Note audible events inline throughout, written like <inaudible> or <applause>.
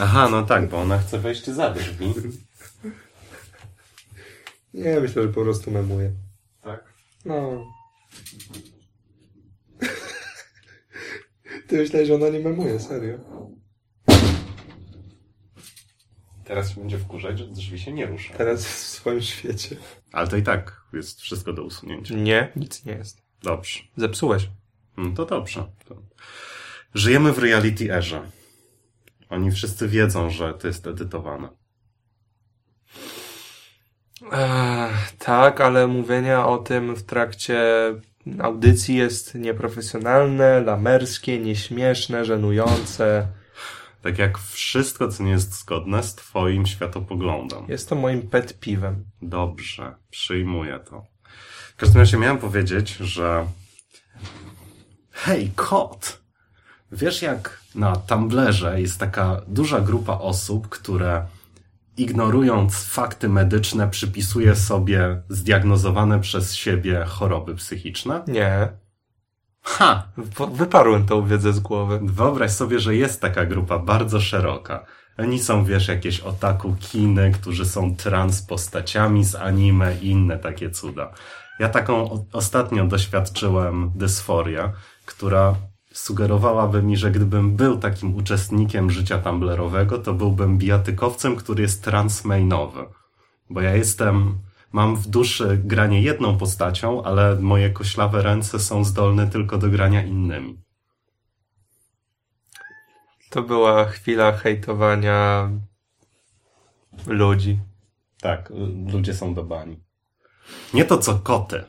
Aha, no tak, bo ona chce wejść za drzwi. Nie, myślę, że po prostu memuje. Tak? No. Ty myślałeś, że ona nie memuje, serio. Teraz się będzie wkurzać, że drzwi się nie rusza. Teraz jest w swoim świecie. Ale to i tak jest wszystko do usunięcia. Nie, nic nie jest. Dobrze. Zepsułeś. No to dobrze. To... Żyjemy w reality erze. Oni wszyscy wiedzą, że to jest edytowane. Ech, tak, ale mówienie o tym w trakcie audycji jest nieprofesjonalne, lamerskie, nieśmieszne, żenujące. Tak jak wszystko, co nie jest zgodne z twoim światopoglądem. Jest to moim pet piwem. Dobrze, przyjmuję to. W każdym razie miałem powiedzieć, że hej, kot! Wiesz jak na Tumblerze jest taka duża grupa osób, które ignorując fakty medyczne przypisuje sobie zdiagnozowane przez siebie choroby psychiczne? Nie. Ha! Wyparłem tą wiedzę z głowy. Wyobraź sobie, że jest taka grupa bardzo szeroka. Oni są, wiesz, jakieś otaku kiny, którzy są trans postaciami z anime i inne takie cuda. Ja taką ostatnio doświadczyłem dysforię, która sugerowałaby mi, że gdybym był takim uczestnikiem życia tumblerowego, to byłbym bijatykowcem, który jest transmainowy. Bo ja jestem, mam w duszy granie jedną postacią, ale moje koślawe ręce są zdolne tylko do grania innymi. To była chwila hejtowania ludzi. Tak, ludzie są do bani. Nie to co koty.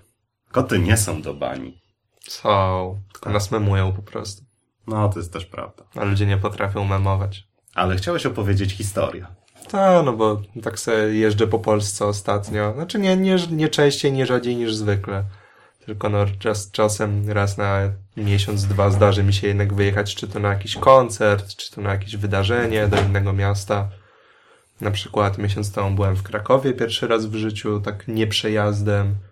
Koty nie są do bani. Są. Tylko nas memują po prostu. No, to jest też prawda. A ludzie nie potrafią memować. Ale chciałeś opowiedzieć historię. Tak, no bo tak sobie jeżdżę po Polsce ostatnio. Znaczy nie, nie, nie częściej, nie rzadziej niż zwykle. Tylko no czas, czasem raz na miesiąc, dwa zdarzy mi się jednak wyjechać, czy to na jakiś koncert, czy to na jakieś wydarzenie do innego miasta. Na przykład miesiąc temu byłem w Krakowie pierwszy raz w życiu, tak nie przejazdem. Yy,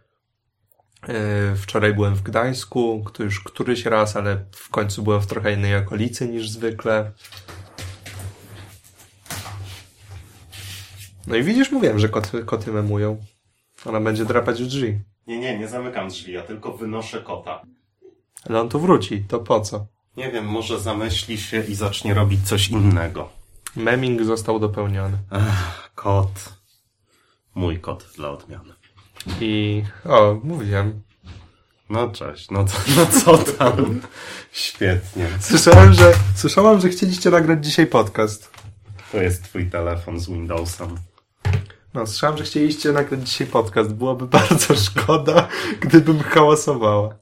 Wczoraj byłem w Gdańsku, to już któryś raz, ale w końcu byłem w trochę innej okolicy niż zwykle. No i widzisz, mówiłem, że koty, koty memują. Ona będzie drapać w drzwi. Nie, nie, nie zamykam drzwi, ja tylko wynoszę kota. Ale on tu wróci, to po co? Nie wiem, może zamyśli się i zacznie robić coś innego. Meming został dopełniony. Ach, kot. Mój kot dla odmiany. I, o, mówiłem. No cześć, no, to, no co tam? Świetnie. Słyszałem, że, słyszałem, że chcieliście nagrać dzisiaj podcast. To jest twój telefon z Windowsem. No, słyszałem, że chcieliście nagrać dzisiaj podcast. Byłoby <laughs> bardzo szkoda, gdybym hałasowała.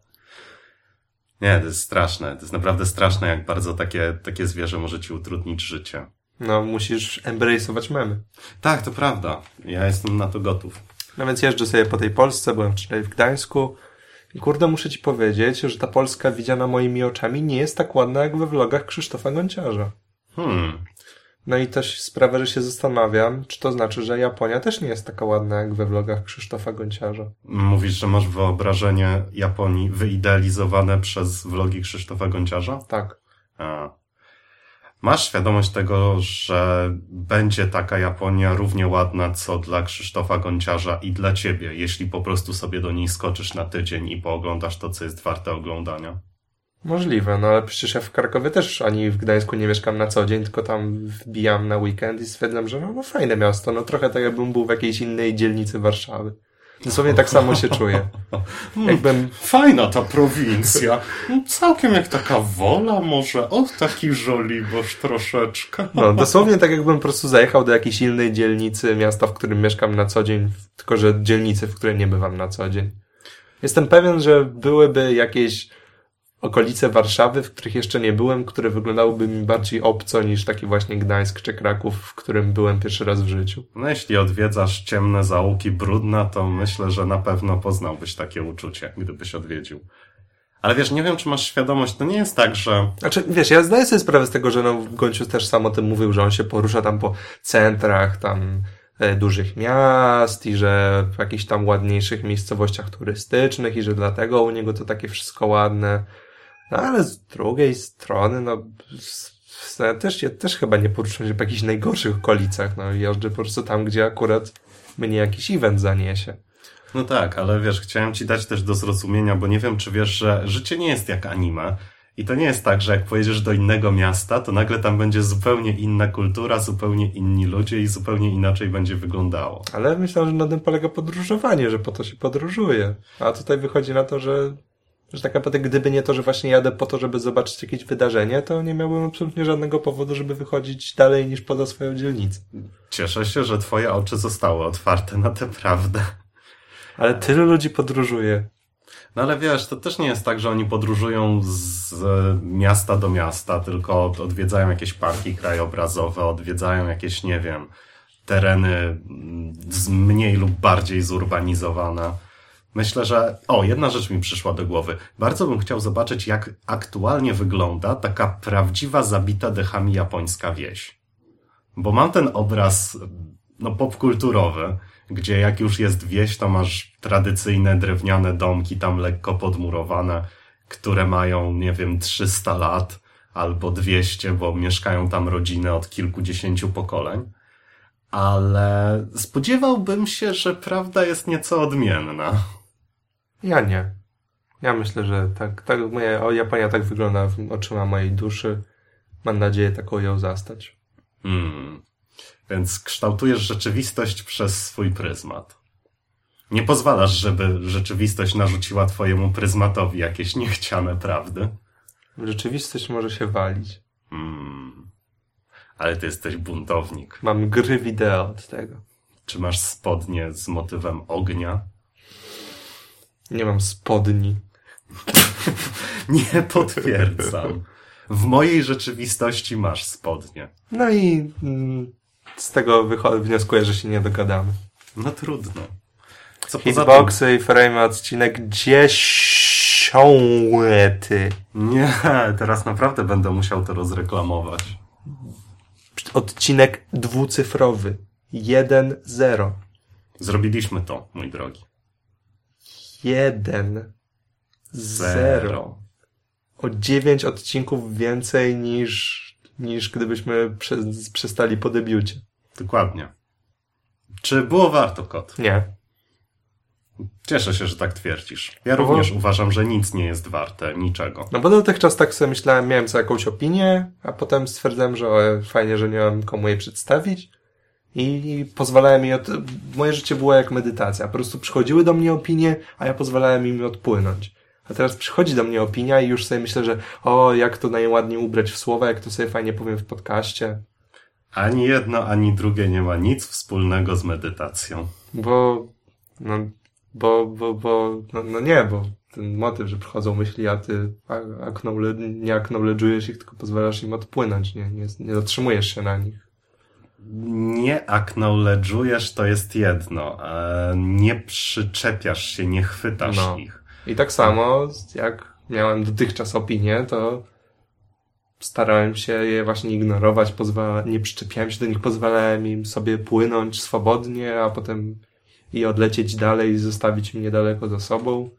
Nie, to jest straszne. To jest naprawdę straszne, jak bardzo takie, takie zwierzę może ci utrudnić życie. No, musisz embrace'ować memy. Tak, to prawda. Ja jestem na to gotów. No więc jeżdżę sobie po tej Polsce, byłem wczoraj w Gdańsku i kurde muszę ci powiedzieć, że ta Polska widziana moimi oczami nie jest tak ładna jak we vlogach Krzysztofa Gonciarza. Hmm. No i też sprawia, że się zastanawiam, czy to znaczy, że Japonia też nie jest taka ładna jak we vlogach Krzysztofa Gonciarza. Mówisz, że masz wyobrażenie Japonii wyidealizowane przez vlogi Krzysztofa Gonciarza? Tak. A. Masz świadomość tego, że będzie taka Japonia równie ładna, co dla Krzysztofa Gonciarza i dla ciebie, jeśli po prostu sobie do niej skoczysz na tydzień i pooglądasz to, co jest warte oglądania. Możliwe, no ale przecież ja w Krakowie też ani w Gdańsku nie mieszkam na co dzień, tylko tam wbijam na weekend i stwierdzam, że no, no fajne miasto, no trochę tak jakbym był w jakiejś innej dzielnicy Warszawy. Dosłownie tak samo się czuję. Jakbym, Fajna ta prowincja. Całkiem jak taka wola może. O, taki żoliborz troszeczkę. no dosłownie tak jakbym po prostu zajechał do jakiejś innej dzielnicy miasta, w którym mieszkam na co dzień, tylko że dzielnicy, w której nie bywam na co dzień. Jestem pewien, że byłyby jakieś okolice Warszawy, w których jeszcze nie byłem, które wyglądałyby mi bardziej obco niż taki właśnie Gdańsk czy Kraków, w którym byłem pierwszy raz w życiu. No jeśli odwiedzasz ciemne zaułki Brudna, to myślę, że na pewno poznałbyś takie uczucie, gdybyś odwiedził. Ale wiesz, nie wiem, czy masz świadomość, to nie jest tak, że... Znaczy, wiesz, ja zdaję sobie sprawę z tego, że no, Gonciu też sam o tym mówił, że on się porusza tam po centrach, tam e, dużych miast i że w jakichś tam ładniejszych miejscowościach turystycznych i że dlatego u niego to takie wszystko ładne. No ale z drugiej strony, no, Ja też, ja też chyba nie poruszam się po jakichś najgorszych okolicach. No, jeżdżę po prostu tam, gdzie akurat mnie jakiś event zaniesie. No tak, ale wiesz, chciałem ci dać też do zrozumienia, bo nie wiem, czy wiesz, że życie nie jest jak anime. I to nie jest tak, że jak pojedziesz do innego miasta, to nagle tam będzie zupełnie inna kultura, zupełnie inni ludzie i zupełnie inaczej będzie wyglądało. Ale myślałem, że na tym polega podróżowanie, że po to się podróżuje. A tutaj wychodzi na to, że, że tak naprawdę gdyby nie to, że właśnie jadę po to, żeby zobaczyć jakieś wydarzenie, to nie miałbym absolutnie żadnego powodu, żeby wychodzić dalej niż poza swoją dzielnicę. Cieszę się, że twoje oczy zostały otwarte na tę prawdę. Ale tylu ludzi podróżuje. No ale wiesz, to też nie jest tak, że oni podróżują z miasta do miasta, tylko odwiedzają jakieś parki krajobrazowe, odwiedzają jakieś, nie wiem, tereny mm, mniej lub bardziej zurbanizowane. Myślę, że. O, jedna rzecz mi przyszła do głowy. Bardzo bym chciał zobaczyć, jak aktualnie wygląda taka prawdziwa, zabita dechami japońska wieś. Bo mam ten obraz, no, popkulturowy, gdzie jak już jest wieś, to masz tradycyjne drewniane domki tam lekko podmurowane, które mają, nie wiem, 300 lat albo 200, bo mieszkają tam rodziny od kilkudziesięciu pokoleń. Ale spodziewałbym się, że prawda jest nieco odmienna. Ja nie. Ja myślę, że tak, tak moja, o, Japonia tak wygląda oczyma mojej duszy. Mam nadzieję taką ją zastać. Hmm. Więc kształtujesz rzeczywistość przez swój pryzmat. Nie pozwalasz, żeby rzeczywistość narzuciła twojemu pryzmatowi jakieś niechciane prawdy. Rzeczywistość może się walić. Hmm. Ale ty jesteś buntownik. Mam gry wideo od tego. Czy masz spodnie z motywem ognia? Nie mam spodni. <laughs> Nie potwierdzam. W mojej rzeczywistości masz spodnie. No i mm, z tego wnioskuję, że się nie dogadamy. No trudno. Co poza tym? Hitboxy i frame odcinek dziesiąty. Nie, teraz naprawdę będę musiał to rozreklamować. Odcinek dwucyfrowy. 1-0. Zrobiliśmy to, mój drogi. 1 0 O 9 odcinków więcej niż, niż gdybyśmy prze, przestali po debiucie. Dokładnie. Czy było warto, kot? Nie. Cieszę się, że tak twierdzisz. Ja Bo- również uważam, że nic nie jest warte niczego. No bo dotychczas tak sobie myślałem, miałem co jakąś opinię, a potem stwierdzałem, że o, fajnie, że nie mam komu jej przedstawić. I pozwalałem mi od... Moje życie było jak medytacja. Po prostu przychodziły do mnie opinie, a ja pozwalałem im odpłynąć. A teraz przychodzi do mnie opinia i już sobie myślę, że o, jak to najładniej ubrać w słowa, jak to sobie fajnie powiem w podcaście. Ani jedno, ani drugie nie ma nic wspólnego z medytacją. Bo, no, bo, bo, bo, no, no nie, bo ten motyw, że przychodzą myśli, a ty a- acknowle- nie acknowledge'ujesz ich, tylko pozwalasz im odpłynąć, nie, nie, nie zatrzymujesz się na nich. Nie acknowledge'ujesz to jest jedno. Nie przyczepiasz się, nie chwytasz No. ich. I tak samo, jak miałem dotychczas opinię, to starałem się je właśnie ignorować, pozwala, nie przyczepiałem się do nich, pozwalałem im sobie płynąć swobodnie, a potem i odlecieć dalej i zostawić mnie daleko za sobą.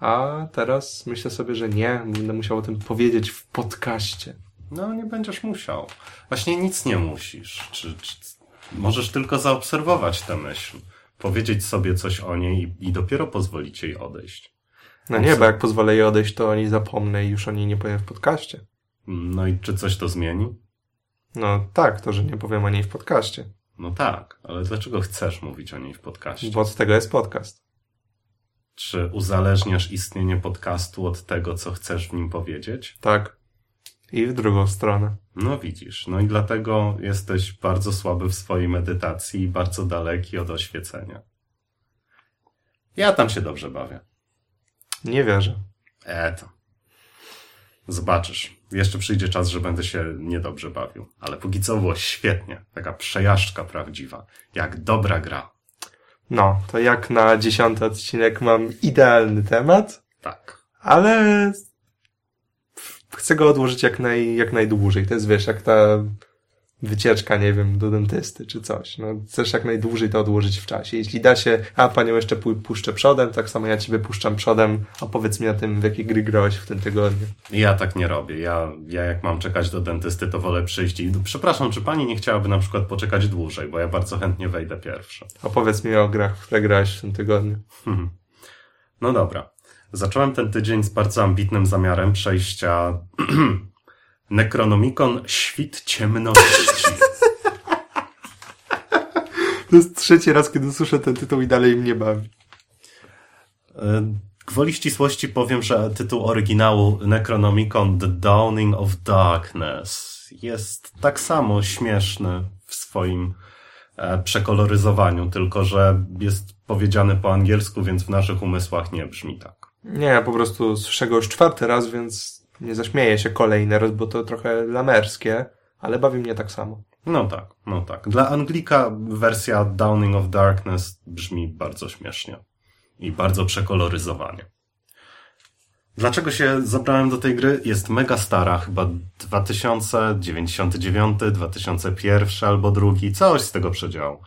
A teraz myślę sobie, że nie, będę musiał o tym powiedzieć w podcaście. No, nie będziesz musiał. Właśnie nic nie musisz. Czy, czy, możesz tylko zaobserwować tę myśl. Powiedzieć sobie coś o niej i, i dopiero pozwolić jej odejść. No nie, bo jak pozwolę jej odejść, to o niej zapomnę i już o niej nie powiem w podcaście. No i czy coś to zmieni? No tak, to, że nie powiem o niej w podcaście. No tak, ale dlaczego chcesz mówić o niej w podcaście? Bo od tego jest podcast. Czy uzależniasz istnienie podcastu od tego, co chcesz w nim powiedzieć? Tak. I w drugą stronę. No widzisz, no i dlatego jesteś bardzo słaby w swojej medytacji i bardzo daleki od oświecenia. Ja tam się dobrze bawię. Nie wierzę. E to. Zobaczysz. Jeszcze przyjdzie czas, że będę się niedobrze bawił. Ale póki co było świetnie. Taka przejażdżka prawdziwa. Jak dobra gra. No, to jak na dziesiąty odcinek mam idealny temat, Tak. ale chcę go odłożyć jak, naj, jak najdłużej. To jest, wiesz, jak ta wycieczka, nie wiem, do dentysty czy coś. No, chcesz jak najdłużej to odłożyć w czasie. Jeśli da się, a panią jeszcze puszczę przodem, tak samo ja ciebie puszczam przodem, opowiedz mi o tym, w jakie gry grałeś w tym tygodniu. Ja tak nie robię. Ja, ja jak mam czekać do dentysty, to wolę przyjść i przepraszam, czy pani nie chciałaby na przykład poczekać dłużej, bo ja bardzo chętnie wejdę pierwszy. Opowiedz mi o grach, które grałeś w tym tygodniu. Hmm. <laughs> No dobra. Zacząłem ten tydzień z bardzo ambitnym zamiarem przejścia <clears throat> Necronomicon Świt Ciemności. <laughs> To jest trzeci raz, kiedy słyszę ten tytuł i dalej mnie bawi. E, gwoli ścisłości powiem, że tytuł oryginału Necronomicon The Dawning of Darkness jest tak samo śmieszny w swoim e, przekoloryzowaniu, tylko że jest powiedziany po angielsku, więc w naszych umysłach nie brzmi tak. Nie, ja po prostu słyszę go już czwarty raz, więc nie zaśmieję się kolejny raz, bo to trochę lamerskie, ale bawi mnie tak samo. No tak, no tak. Dla Anglika wersja Downing of Darkness brzmi bardzo śmiesznie i bardzo przekoloryzowanie. Dlaczego się zabrałem do tej gry? Jest mega stara, chyba 2099, 2001 albo drugi, coś z tego przedziału.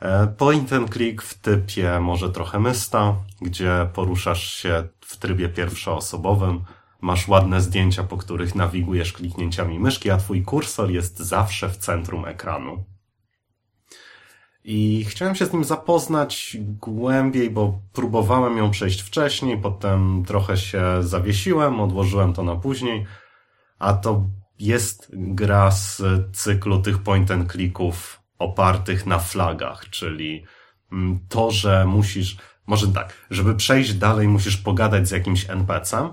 E, point and click w typie może trochę mysta, gdzie poruszasz się w trybie pierwszoosobowym, masz ładne zdjęcia, po których nawigujesz kliknięciami myszki, a twój kursor jest zawsze w centrum ekranu. I chciałem się z nim zapoznać głębiej, bo próbowałem ją przejść wcześniej, potem trochę się zawiesiłem, odłożyłem to na później, a to jest gra z cyklu tych point and clicków opartych na flagach, czyli mm, to, że musisz, może tak, żeby przejść dalej musisz pogadać z jakimś NPC-em,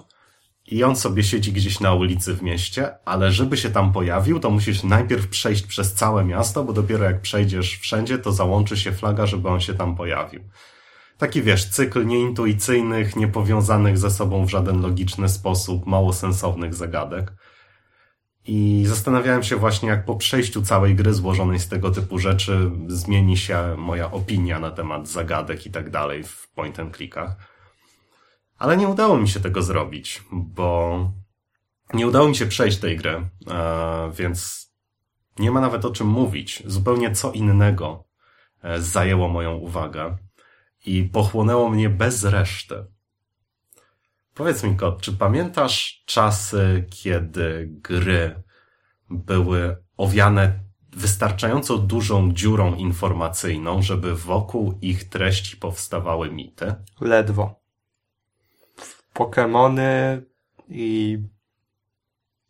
i on sobie siedzi gdzieś na ulicy w mieście, ale żeby się tam pojawił, to musisz najpierw przejść przez całe miasto, bo dopiero jak przejdziesz wszędzie, to załączy się flaga, żeby on się tam pojawił. Taki wiesz, cykl nieintuicyjnych, niepowiązanych ze sobą w żaden logiczny sposób, mało sensownych zagadek. I zastanawiałem się właśnie, jak po przejściu całej gry złożonej z tego typu rzeczy zmieni się moja opinia na temat zagadek i tak dalej w point and clickach. Ale nie udało mi się tego zrobić, bo nie udało mi się przejść tej gry, e, więc nie ma nawet o czym mówić. Zupełnie co innego e, zajęło moją uwagę i pochłonęło mnie bez reszty. Powiedz mi, Kot, czy pamiętasz czasy, kiedy gry były owiane wystarczająco dużą dziurą informacyjną, żeby wokół ich treści powstawały mity? Ledwo. Pokémony i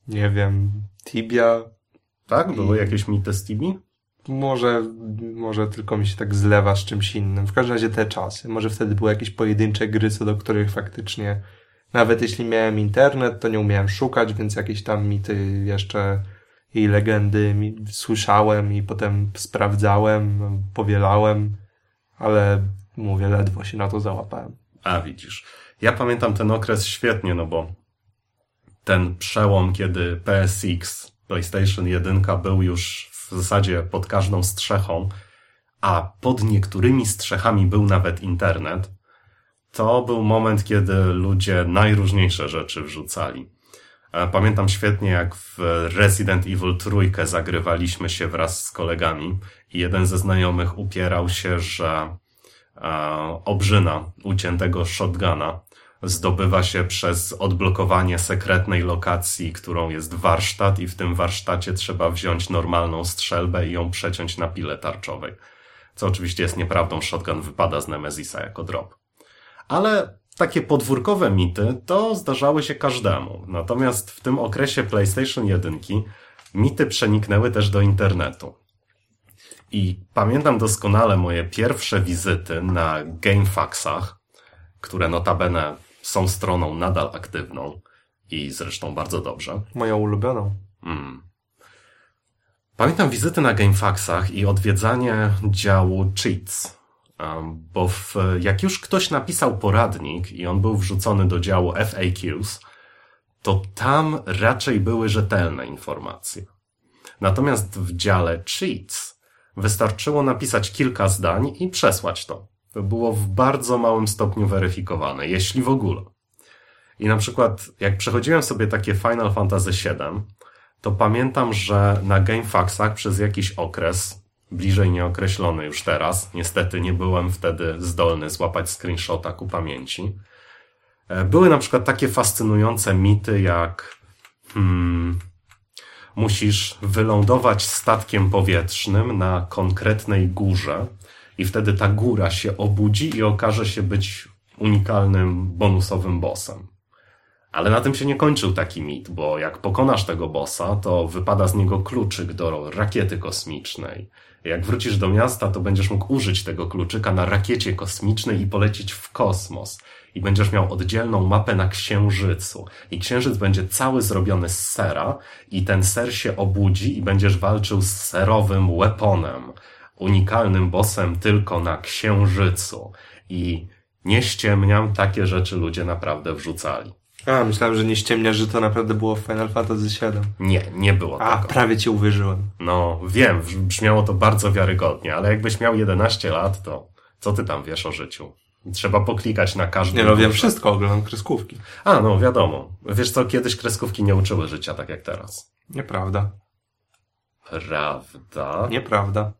nie wiem, Tibia. Tak? Były i... jakieś mity z Tibi? Może, może tylko mi się tak zlewa z czymś innym. W każdym razie te czasy. Może wtedy były jakieś pojedyncze gry, co do których faktycznie nawet jeśli miałem internet, to nie umiałem szukać, więc jakieś tam mity jeszcze i legendy słyszałem i potem sprawdzałem, powielałem, ale mówię, ledwo się na to załapałem. A widzisz. Ja pamiętam ten okres świetnie, no bo ten przełom, kiedy PSX, PlayStation 1 był już w zasadzie pod każdą strzechą, a pod niektórymi strzechami był nawet internet, to był moment, kiedy ludzie najróżniejsze rzeczy wrzucali. Pamiętam świetnie, jak w Resident Evil trójkę zagrywaliśmy się wraz z kolegami i jeden ze znajomych upierał się, że e, obrzyna uciętego shotguna zdobywa się przez odblokowanie sekretnej lokacji, którą jest warsztat i w tym warsztacie trzeba wziąć normalną strzelbę i ją przeciąć na pile tarczowej. Co oczywiście jest nieprawdą, shotgun wypada z Nemezisa jako drop. Ale takie podwórkowe mity to zdarzały się każdemu. Natomiast w tym okresie PlayStation 1 mity przeniknęły też do internetu. I pamiętam doskonale moje pierwsze wizyty na GameFAQsach, które notabene są stroną nadal aktywną i zresztą bardzo dobrze. Moją ulubioną. Mm. Pamiętam wizyty na GameFAQsach i odwiedzanie działu Cheats, bo w, jak już ktoś napisał poradnik i on był wrzucony do działu FAQs, to tam raczej były rzetelne informacje. Natomiast w dziale Cheats wystarczyło napisać kilka zdań i przesłać to było w bardzo małym stopniu weryfikowane, jeśli w ogóle. I na przykład, jak przechodziłem sobie takie Final Fantasy VII, to pamiętam, że na GameFAQsach przez jakiś okres, bliżej nieokreślony już teraz, niestety nie byłem wtedy zdolny złapać screenshota ku pamięci, e, były na przykład takie fascynujące mity jak hmm, musisz wylądować statkiem powietrznym na konkretnej górze i wtedy ta góra się obudzi i okaże się być unikalnym bonusowym bossem. Ale na tym się nie kończył taki mit, bo jak pokonasz tego bossa, to wypada z niego kluczyk do rakiety kosmicznej. Jak wrócisz do miasta, to będziesz mógł użyć tego kluczyka na rakiecie kosmicznej i polecieć w kosmos. I będziesz miał oddzielną mapę na księżycu. I księżyc będzie cały zrobiony z sera i ten ser się obudzi i będziesz walczył z serowym weaponem. Unikalnym bossem tylko na księżycu. I nie ściemniam, takie rzeczy ludzie naprawdę wrzucali. A, myślałem, że nie ściemnia, że to naprawdę było w Final Fantasy VII. Nie, nie było A, tego. prawie cię uwierzyłem. No, wiem, brzmiało to bardzo wiarygodnie, ale jakbyś miał 11 lat, to co ty tam wiesz o życiu? Trzeba poklikać na każdym. Nie no, wiem wszystko, oglądam kreskówki. A, no wiadomo. Wiesz co, kiedyś kreskówki nie uczyły życia tak jak teraz. Nieprawda. Prawda? Nieprawda.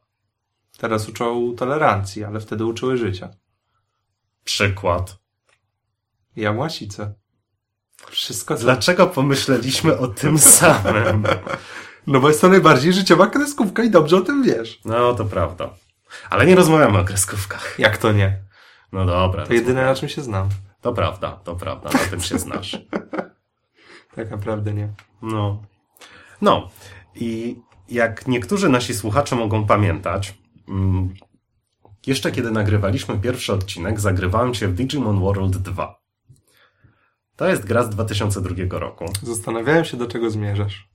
Teraz uczą tolerancji, ale wtedy uczyły życia. Przykład. Ja łasice. Wszystko. Dlaczego pomyśleliśmy o tym samym? No bo jest to najbardziej życiowa kreskówka i dobrze o tym wiesz. No, to prawda. Ale nie rozmawiamy o kreskówkach. Jak to nie? No dobra. To jedyne na czym się znam. To prawda, to prawda, na tym się znasz. <laughs> Tak naprawdę nie. No. No. I jak niektórzy nasi słuchacze mogą pamiętać, mm, jeszcze kiedy nagrywaliśmy pierwszy odcinek, zagrywałem się w Digimon World 2. To jest gra z 2002 roku. Zastanawiałem się, do czego zmierzasz.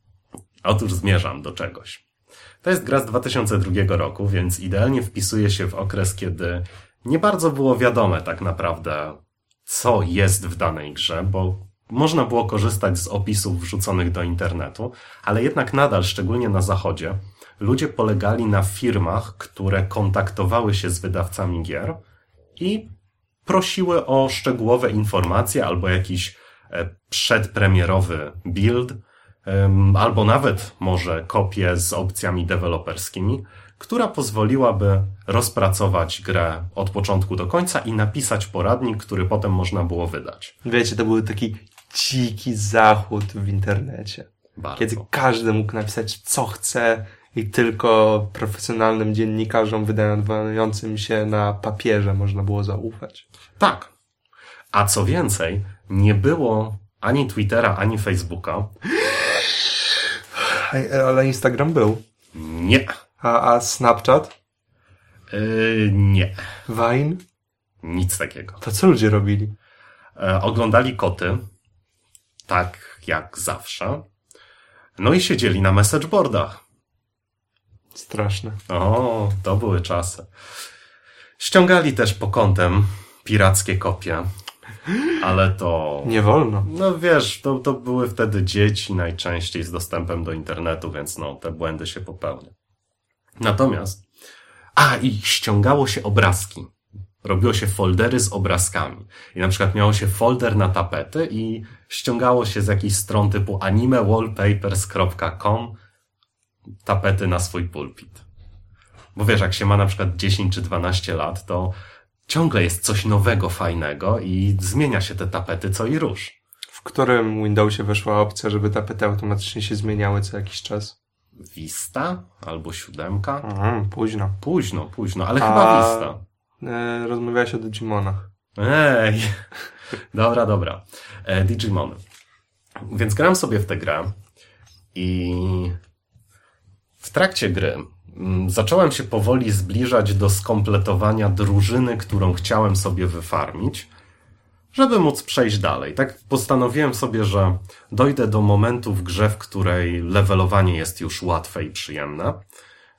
Otóż zmierzam do czegoś. To jest gra z 2002 roku, więc idealnie wpisuje się w okres, kiedy nie bardzo było wiadome tak naprawdę, co jest w danej grze, bo można było korzystać z opisów wrzuconych do internetu, ale jednak nadal, szczególnie na zachodzie, ludzie polegali na firmach, które kontaktowały się z wydawcami gier i prosiły o szczegółowe informacje albo jakiś e, przedpremierowy build, albo nawet może kopię z opcjami deweloperskimi, która pozwoliłaby rozpracować grę od początku do końca i napisać poradnik, który potem można było wydać. Wiecie, to był taki dziki zachód w internecie. Bardzo. Kiedy każdy mógł napisać, co chce i tylko profesjonalnym dziennikarzom wydającym się na papierze można było zaufać. Tak. A co więcej, nie było ani Twittera, ani Facebooka. Ale Instagram był. Nie. A, a Snapchat? Yy, nie. Vine? Nic takiego. To co ludzie robili? E, oglądali koty, tak jak zawsze. No i siedzieli na messageboardach. Straszne. O, to były czasy. Ściągali też po kątem pirackie kopie, ale to... Nie wolno. No wiesz, to, to były wtedy dzieci najczęściej z dostępem do internetu, więc no, te błędy się popełnia. Natomiast, a i ściągało się obrazki. Robiło się foldery z obrazkami. I na przykład miało się folder na tapety i ściągało się z jakichś stron typu animewallpapers.com tapety na swój pulpit. Bo wiesz, jak się ma na przykład 10 czy 12 lat, to ciągle jest coś nowego, fajnego i zmienia się te tapety co i róż. W którym Windowsie weszła opcja, żeby tapety automatycznie się zmieniały co jakiś czas? Vista albo siódemka. Mhm, późno. Późno, późno, ale A- chyba Vista. E, rozmawiałeś o Digimonach. Ej, dobra, dobra. E, Digimon. Więc gram sobie w tę grę i w trakcie gry mm, zacząłem się powoli zbliżać do skompletowania drużyny, którą chciałem sobie wyfarmić, żeby móc przejść dalej. Tak postanowiłem sobie, że dojdę do momentu w grze, w której levelowanie jest już łatwe i przyjemne.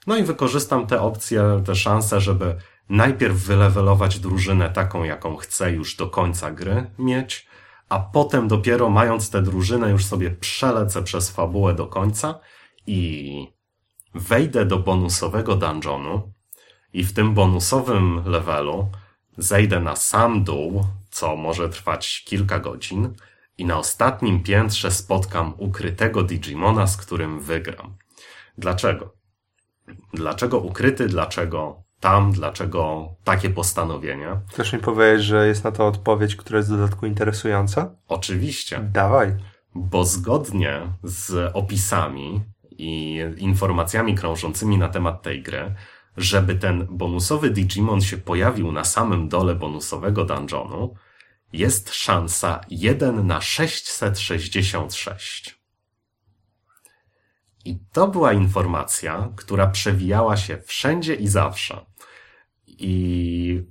No i wykorzystam te opcje, te szanse, żeby najpierw wylewelować drużynę taką, jaką chcę już do końca gry mieć, a potem dopiero mając tę drużynę już sobie przelecę przez fabułę do końca i wejdę do bonusowego dungeonu i w tym bonusowym levelu zejdę na sam dół, co może trwać kilka godzin i na ostatnim piętrze spotkam ukrytego Digimona, z którym wygram. Dlaczego? Dlaczego ukryty, dlaczego tam, dlaczego takie postanowienie? Chcesz mi powiedzieć, że jest na to odpowiedź, która jest w dodatku interesująca? Oczywiście. Dawaj. Bo zgodnie z opisami i informacjami krążącymi na temat tej gry, żeby ten bonusowy Digimon się pojawił na samym dole bonusowego dungeonu, jest szansa 1 na 666. I to była informacja, która przewijała się wszędzie i zawsze. I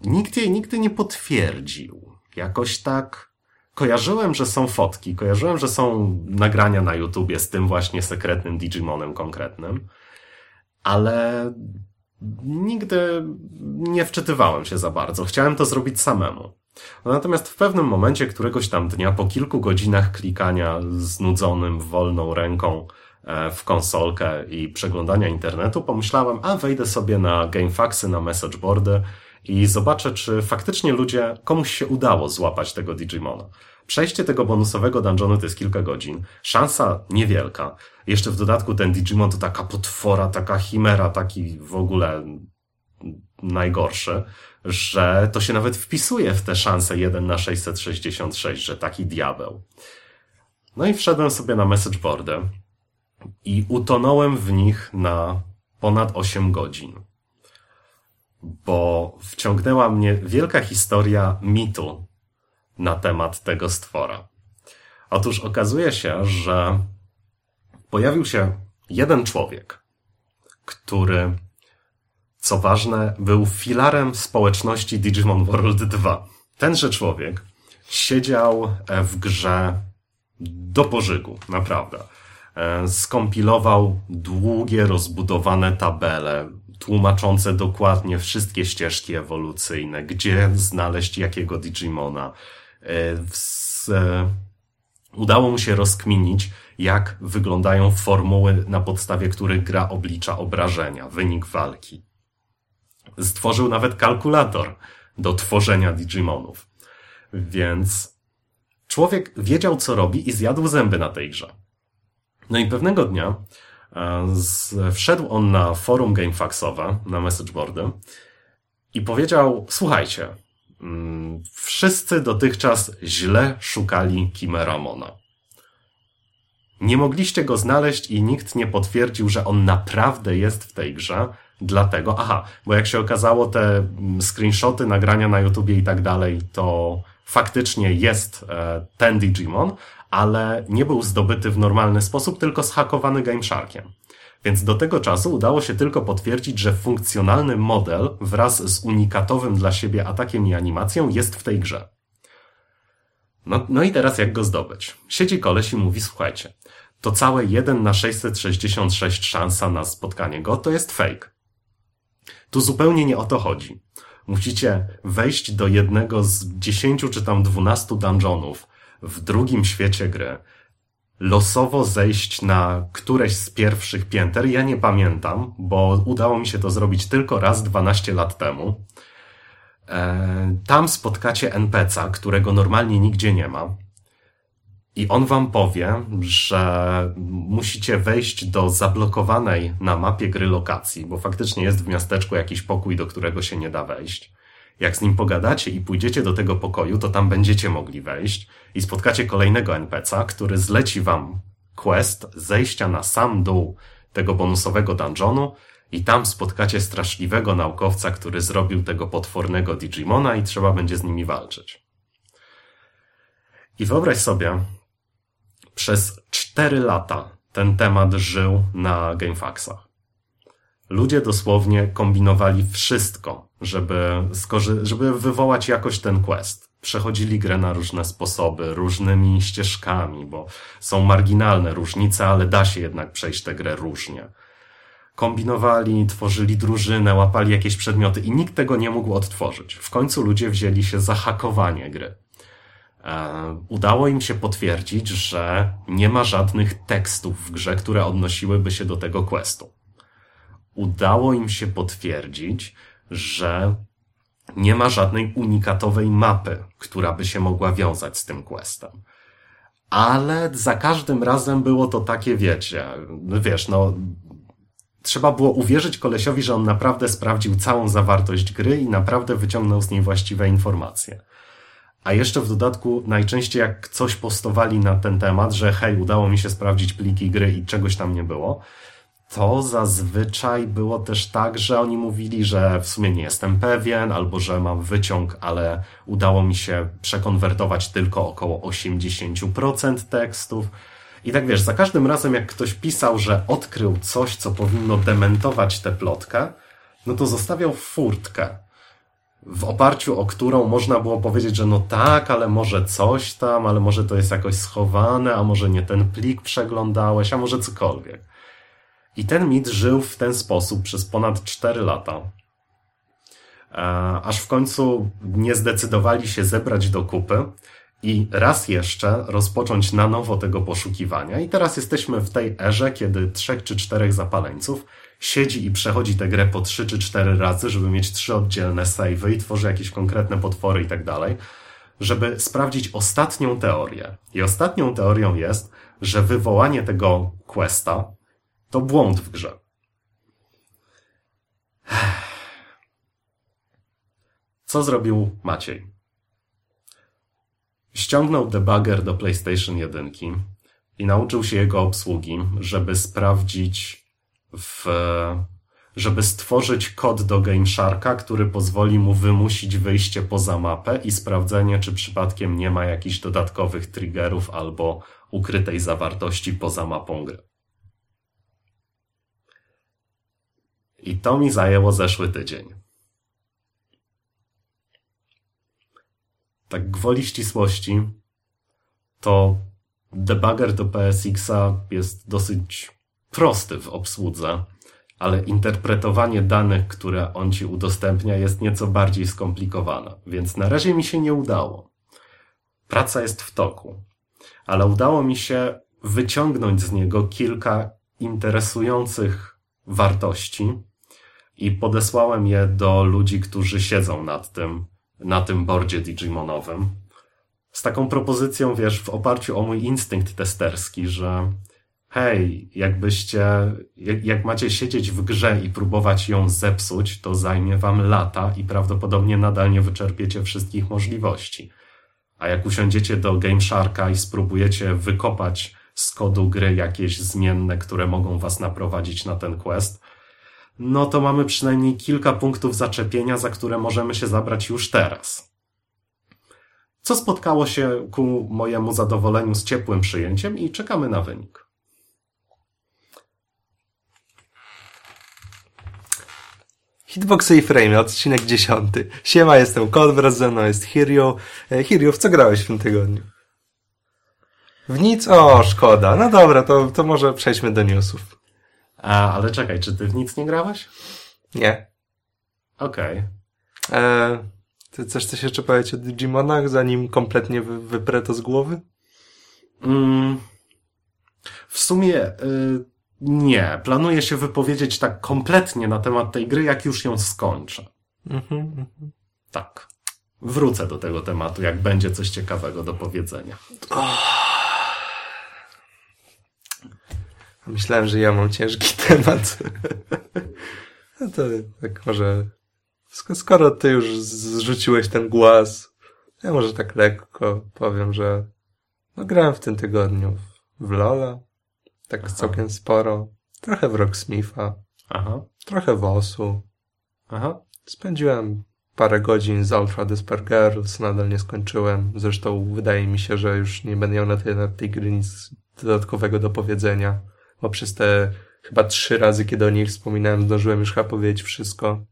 nikt jej nigdy nie potwierdził. Jakoś tak kojarzyłem, że są fotki, kojarzyłem, że są nagrania na YouTubie z tym właśnie sekretnym Digimonem konkretnym, ale nigdy nie wczytywałem się za bardzo. Chciałem to zrobić samemu. Natomiast w pewnym momencie, któregoś tam dnia, po kilku godzinach klikania znudzonym, wolną ręką e, w konsolkę i przeglądania internetu, pomyślałem, a wejdę sobie na gamefaxy, na messageboardy i zobaczę, czy faktycznie ludzie, komuś się udało złapać tego Digimona. Przejście tego bonusowego dungeonu to jest kilka godzin. Szansa niewielka. Jeszcze w dodatku ten Digimon to taka potwora, taka chimera, taki w ogóle najgorszy, że to się nawet wpisuje w te szanse 1 na 666, że taki diabeł. No i wszedłem sobie na messageboardy i utonąłem w nich na ponad 8 godzin. Bo wciągnęła mnie wielka historia mitu na temat tego stwora. Otóż okazuje się, że pojawił się jeden człowiek, który, co ważne, był filarem społeczności Digimon World 2. Tenże człowiek siedział w grze do pożygu, naprawdę. E, skompilował długie, rozbudowane tabele, tłumaczące dokładnie wszystkie ścieżki ewolucyjne, gdzie znaleźć jakiego Digimona, w, udało mu się rozkminić, jak wyglądają formuły, na podstawie których gra oblicza obrażenia, wynik walki. Stworzył nawet kalkulator do tworzenia Digimonów. Więc człowiek wiedział, co robi i zjadł zęby na tej grze. No i pewnego dnia e, wszedł on na forum gamefaxowe, na messageboardy i powiedział, słuchajcie, Mm, wszyscy dotychczas źle szukali Kimeramona. Nie mogliście go znaleźć i nikt nie potwierdził, że on naprawdę jest w tej grze. Dlatego, aha, bo jak się okazało, te mm, screenshoty, nagrania na YouTubie i tak dalej, to faktycznie jest e, ten Digimon, ale nie był zdobyty w normalny sposób, tylko zhakowany GameSharkiem. Więc do tego czasu udało się tylko potwierdzić, że funkcjonalny model wraz z unikatowym dla siebie atakiem i animacją jest w tej grze. No, no i teraz jak go zdobyć? Siedzi koleś i mówi, słuchajcie, to całe 1 na 666 szansa na spotkanie go to jest fake. Tu zupełnie nie o to chodzi. Musicie wejść do jednego z 10 czy tam 12 dungeonów w drugim świecie gry, losowo zejść na któreś z pierwszych pięter. Ja nie pamiętam, bo udało mi się to zrobić tylko raz 12 lat temu. E, tam spotkacie NPC'a, którego normalnie nigdzie nie ma. I on wam powie, że musicie wejść do zablokowanej na mapie gry lokacji, bo faktycznie jest w miasteczku jakiś pokój, do którego się nie da wejść. Jak z nim pogadacie i pójdziecie do tego pokoju, to tam będziecie mogli wejść i spotkacie kolejnego NPC'a, który zleci wam quest zejścia na sam dół tego bonusowego dungeonu i tam spotkacie straszliwego naukowca, który zrobił tego potwornego Digimona i trzeba będzie z nimi walczyć. I wyobraź sobie, przez cztery lata ten temat żył na GameFAQsach. Ludzie dosłownie kombinowali wszystko, żeby, żeby wywołać jakoś ten quest. Przechodzili grę na różne sposoby, różnymi ścieżkami, bo są marginalne różnice, ale da się jednak przejść tę grę różnie. Kombinowali, tworzyli drużynę, łapali jakieś przedmioty i nikt tego nie mógł odtworzyć. W końcu ludzie wzięli się za hakowanie gry. E, udało im się potwierdzić, że nie ma żadnych tekstów w grze, które odnosiłyby się do tego questu. Udało im się potwierdzić, że nie ma żadnej unikatowej mapy, która by się mogła wiązać z tym questem. ale za każdym razem było to takie, wiecie, wiesz, no, trzeba było uwierzyć kolesiowi, że on naprawdę sprawdził całą zawartość gry i naprawdę wyciągnął z niej właściwe informacje. A jeszcze w dodatku najczęściej jak coś postowali na ten temat, że hej, udało mi się sprawdzić pliki gry i czegoś tam nie było, to zazwyczaj było też tak, że oni mówili, że w sumie nie jestem pewien, albo że mam wyciąg, ale udało mi się przekonwertować tylko około 80% tekstów. I tak wiesz, za każdym razem jak ktoś pisał, że odkrył coś, co powinno dementować tę plotkę, no to zostawiał furtkę, w oparciu o którą można było powiedzieć, że no tak, ale może coś tam, ale może to jest jakoś schowane, a może nie ten plik przeglądałeś, a może cokolwiek. I ten mit żył w ten sposób przez ponad 4 lata. E, aż w końcu nie zdecydowali się zebrać do kupy i raz jeszcze rozpocząć na nowo tego poszukiwania. I teraz jesteśmy w tej erze, kiedy trzech czy czterech zapaleńców siedzi i przechodzi tę grę po trzy czy cztery razy, żeby mieć trzy oddzielne savey i tworzy jakieś konkretne potwory i tak dalej, żeby sprawdzić ostatnią teorię. I ostatnią teorią jest, że wywołanie tego questa to błąd w grze. Co zrobił Maciej? Ściągnął debugger do PlayStation 1 i nauczył się jego obsługi, żeby sprawdzić w, żeby stworzyć kod do GameSharka, który pozwoli mu wymusić wyjście poza mapę i sprawdzenie, czy przypadkiem nie ma jakichś dodatkowych triggerów albo ukrytej zawartości poza mapą gry. I to mi zajęło zeszły tydzień. Tak gwoli ścisłości, to debugger do PSX-a jest dosyć prosty w obsłudze, ale interpretowanie danych, które on ci udostępnia, jest nieco bardziej skomplikowane, więc na razie mi się nie udało. Praca jest w toku, ale udało mi się wyciągnąć z niego kilka interesujących wartości, i podesłałem je do ludzi, którzy siedzą nad tym, na tym bordzie Digimonowym. Z taką propozycją, wiesz, w oparciu o mój instynkt testerski, że hej, jakbyście, jak, jak macie siedzieć w grze i próbować ją zepsuć, to zajmie wam lata i prawdopodobnie nadal nie wyczerpiecie wszystkich możliwości. A jak usiądziecie do Game Sharka i spróbujecie wykopać z kodu gry jakieś zmienne, które mogą was naprowadzić na ten quest, no to mamy przynajmniej kilka punktów zaczepienia, za które możemy się zabrać już teraz. Co spotkało się ku mojemu zadowoleniu z ciepłym przyjęciem i czekamy na wynik. Hitboxy i Frame, odcinek dziesiąty. Siema, jestem Kod, wraz ze mną jest Hiryu. E, Hiryu, w co grałeś w tym tygodniu? W nic? O, szkoda. No dobra, to, to może przejdźmy do newsów. A, ale czekaj, czy ty w nic nie grałeś? Nie. Okej. Okay. E, chcesz coś jeszcze powiedzieć o Digimonach, zanim kompletnie wy, wyprę to z głowy? Mm, w sumie y, nie. Planuję się wypowiedzieć tak kompletnie na temat tej gry, jak już ją skończę. Mhm, mhm. Tak. Wrócę do tego tematu, jak będzie coś ciekawego do powiedzenia. Oh. Myślałem, że ja mam ciężki <laughs> temat. No to tak może... Skoro ty już zrzuciłeś ten głaz, ja może tak lekko powiem, że no grałem w tym tygodniu w Lola, tak Aha. całkiem sporo. Trochę w Rocksmitha. Aha. Trochę w Osu. Aha. Spędziłem parę godzin z Ultra Despair Girls, nadal nie skończyłem. Zresztą wydaje mi się, że już nie będę miał na tej, na tej gry nic dodatkowego do powiedzenia bo przez te chyba trzy razy, kiedy o niej wspominałem, zdążyłem już chyba powiedzieć wszystko.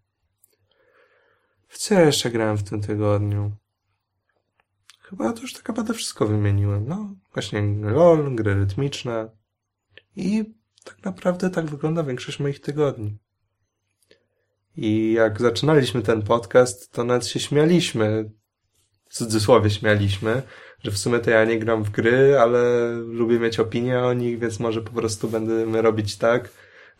W co ja jeszcze grałem w tym tygodniu? Chyba to już tak naprawdę wszystko wymieniłem. No, właśnie LOL, gry rytmiczne i tak naprawdę tak wygląda większość moich tygodni. I jak zaczynaliśmy ten podcast, to nawet się śmialiśmy, w cudzysłowie śmialiśmy, że w sumie to ja nie gram w gry, ale lubię mieć opinię o nich, więc może po prostu będziemy robić tak,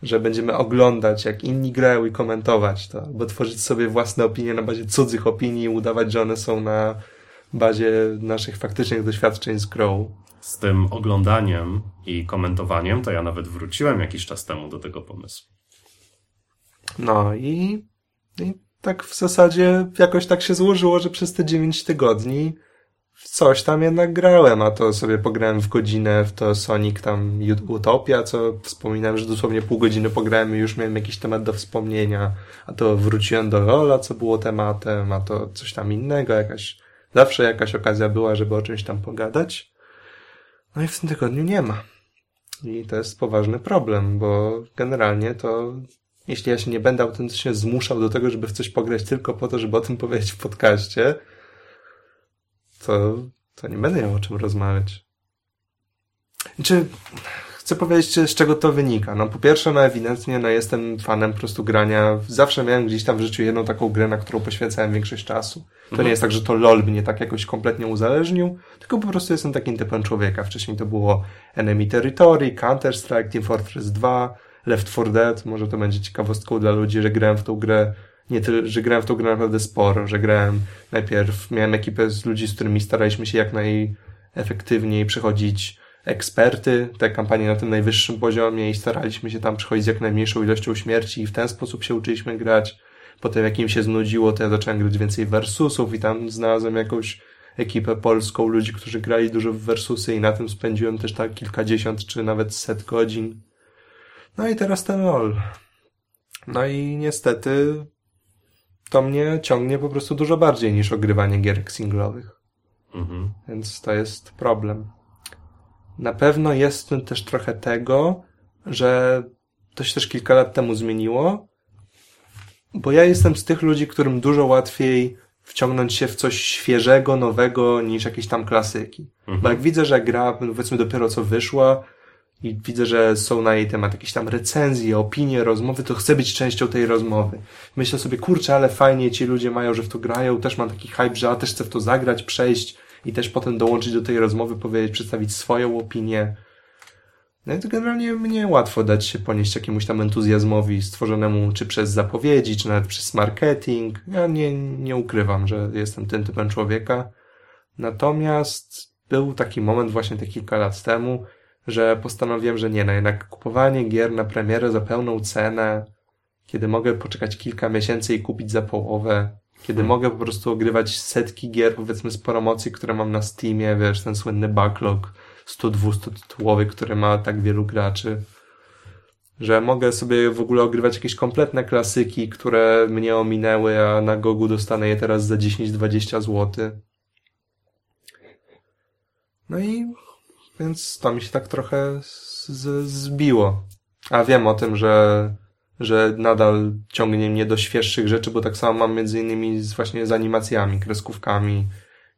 że będziemy oglądać, jak inni grają i komentować to, albo tworzyć sobie własne opinie na bazie cudzych opinii i udawać, że one są na bazie naszych faktycznych doświadczeń z grą. z tym oglądaniem i komentowaniem, to ja nawet wróciłem jakiś czas temu do tego pomysłu. No i, i tak w zasadzie jakoś tak się złożyło, że przez te 9 tygodni w coś tam jednak grałem, a to sobie pograłem w godzinę w to Sonic tam Utopia, co wspominałem, że dosłownie pół godziny pograłem i już miałem jakiś temat do wspomnienia, a to wróciłem do Rola, co było tematem, a to coś tam innego, jakaś, zawsze jakaś okazja była, żeby o czymś tam pogadać. No i w tym tygodniu nie ma. I to jest poważny problem, bo generalnie to jeśli ja się nie będę autentycznie zmuszał do tego, żeby w coś pograć tylko po to, żeby o tym powiedzieć w podcaście, to, to nie będę miał o czym rozmawiać. Czy chcę powiedzieć, z czego to wynika? No po pierwsze, no ewidentnie, no jestem fanem po prostu grania. Zawsze miałem gdzieś tam w życiu jedną taką grę, na którą poświęcałem większość czasu. To Mhm. nie jest tak, że to LOL mnie tak jakoś kompletnie uzależnił, tylko po prostu jestem takim typem człowieka. Wcześniej to było Enemy Territory, Counter-Strike, Team Fortress 2, Left 4 Dead. Może to będzie ciekawostką dla ludzi, że grałem w tą grę nie tyle, że grałem w tą grę naprawdę sporo, że grałem najpierw, miałem ekipę z ludzi, z którymi staraliśmy się jak najefektywniej przechodzić eksperty, te kampanie na tym najwyższym poziomie i staraliśmy się tam przechodzić z jak najmniejszą ilością śmierci i w ten sposób się uczyliśmy grać. Potem jak im się znudziło, to ja zacząłem grać więcej versusów i tam znalazłem jakąś ekipę polską, ludzi, którzy grali dużo w versusy i na tym spędziłem też tak kilkadziesiąt czy nawet set godzin. No i teraz ten LOL. No i niestety to mnie ciągnie po prostu dużo bardziej niż ogrywanie gierek singlowych. Mhm. Więc to jest problem. Na pewno jest też trochę tego, że to się też kilka lat temu zmieniło, bo ja jestem z tych ludzi, którym dużo łatwiej wciągnąć się w coś świeżego, nowego niż jakieś tam klasyki. Bo Mhm. jak widzę, że gra powiedzmy dopiero co wyszła i widzę, że są na jej temat jakieś tam recenzje, opinie, rozmowy, to chcę być częścią tej rozmowy. Myślę sobie, kurczę, ale fajnie ci ludzie mają, że w to grają, też mam taki hype, że ja też chcę w to zagrać, przejść i też potem dołączyć do tej rozmowy, powiedzieć, przedstawić swoją opinię. No i to generalnie mnie łatwo dać się ponieść jakiemuś tam entuzjazmowi stworzonemu czy przez zapowiedzi, czy nawet przez marketing. Ja nie, nie ukrywam, że jestem tym typem człowieka. Natomiast był taki moment właśnie te kilka lat temu, że postanowiłem, że nie, no jednak kupowanie gier na premierę za pełną cenę, kiedy mogę poczekać kilka miesięcy i kupić za połowę, kiedy Hmm. mogę po prostu ogrywać setki gier, powiedzmy z promocji, które mam na Steamie, wiesz, ten słynny backlog 100-200 tytułowy, który ma tak wielu graczy, że mogę sobie w ogóle ogrywać jakieś kompletne klasyki, które mnie ominęły, a na Gogu dostanę je teraz za 10-20 zł. No i więc to mi się tak trochę zbiło. A wiem o tym, że, że nadal ciągnie mnie do świeższych rzeczy, bo tak samo mam między innymi z, właśnie z animacjami, kreskówkami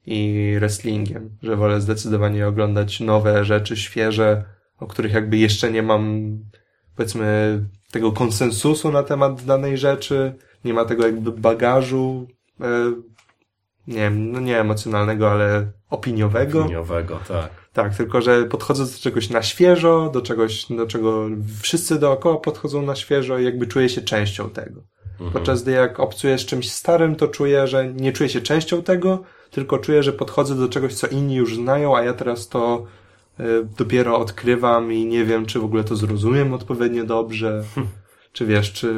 i wrestlingiem, że wolę zdecydowanie oglądać nowe rzeczy, świeże, o których jakby jeszcze nie mam, powiedzmy, tego konsensusu na temat danej rzeczy, nie ma tego jakby bagażu, e, nie wiem, no nie emocjonalnego, ale opiniowego. Opiniowego, tak. Tak, tylko że podchodzę do czegoś na świeżo, do czegoś, do czego wszyscy dookoła podchodzą na świeżo i jakby czuję się częścią tego. Mhm. Podczas gdy jak obcuję z czymś starym, to czuję, że nie czuję się częścią tego, tylko czuję, że podchodzę do czegoś, co inni już znają, a ja teraz to y, dopiero odkrywam i nie wiem, czy w ogóle to zrozumiem odpowiednio dobrze. Czy wiesz, czy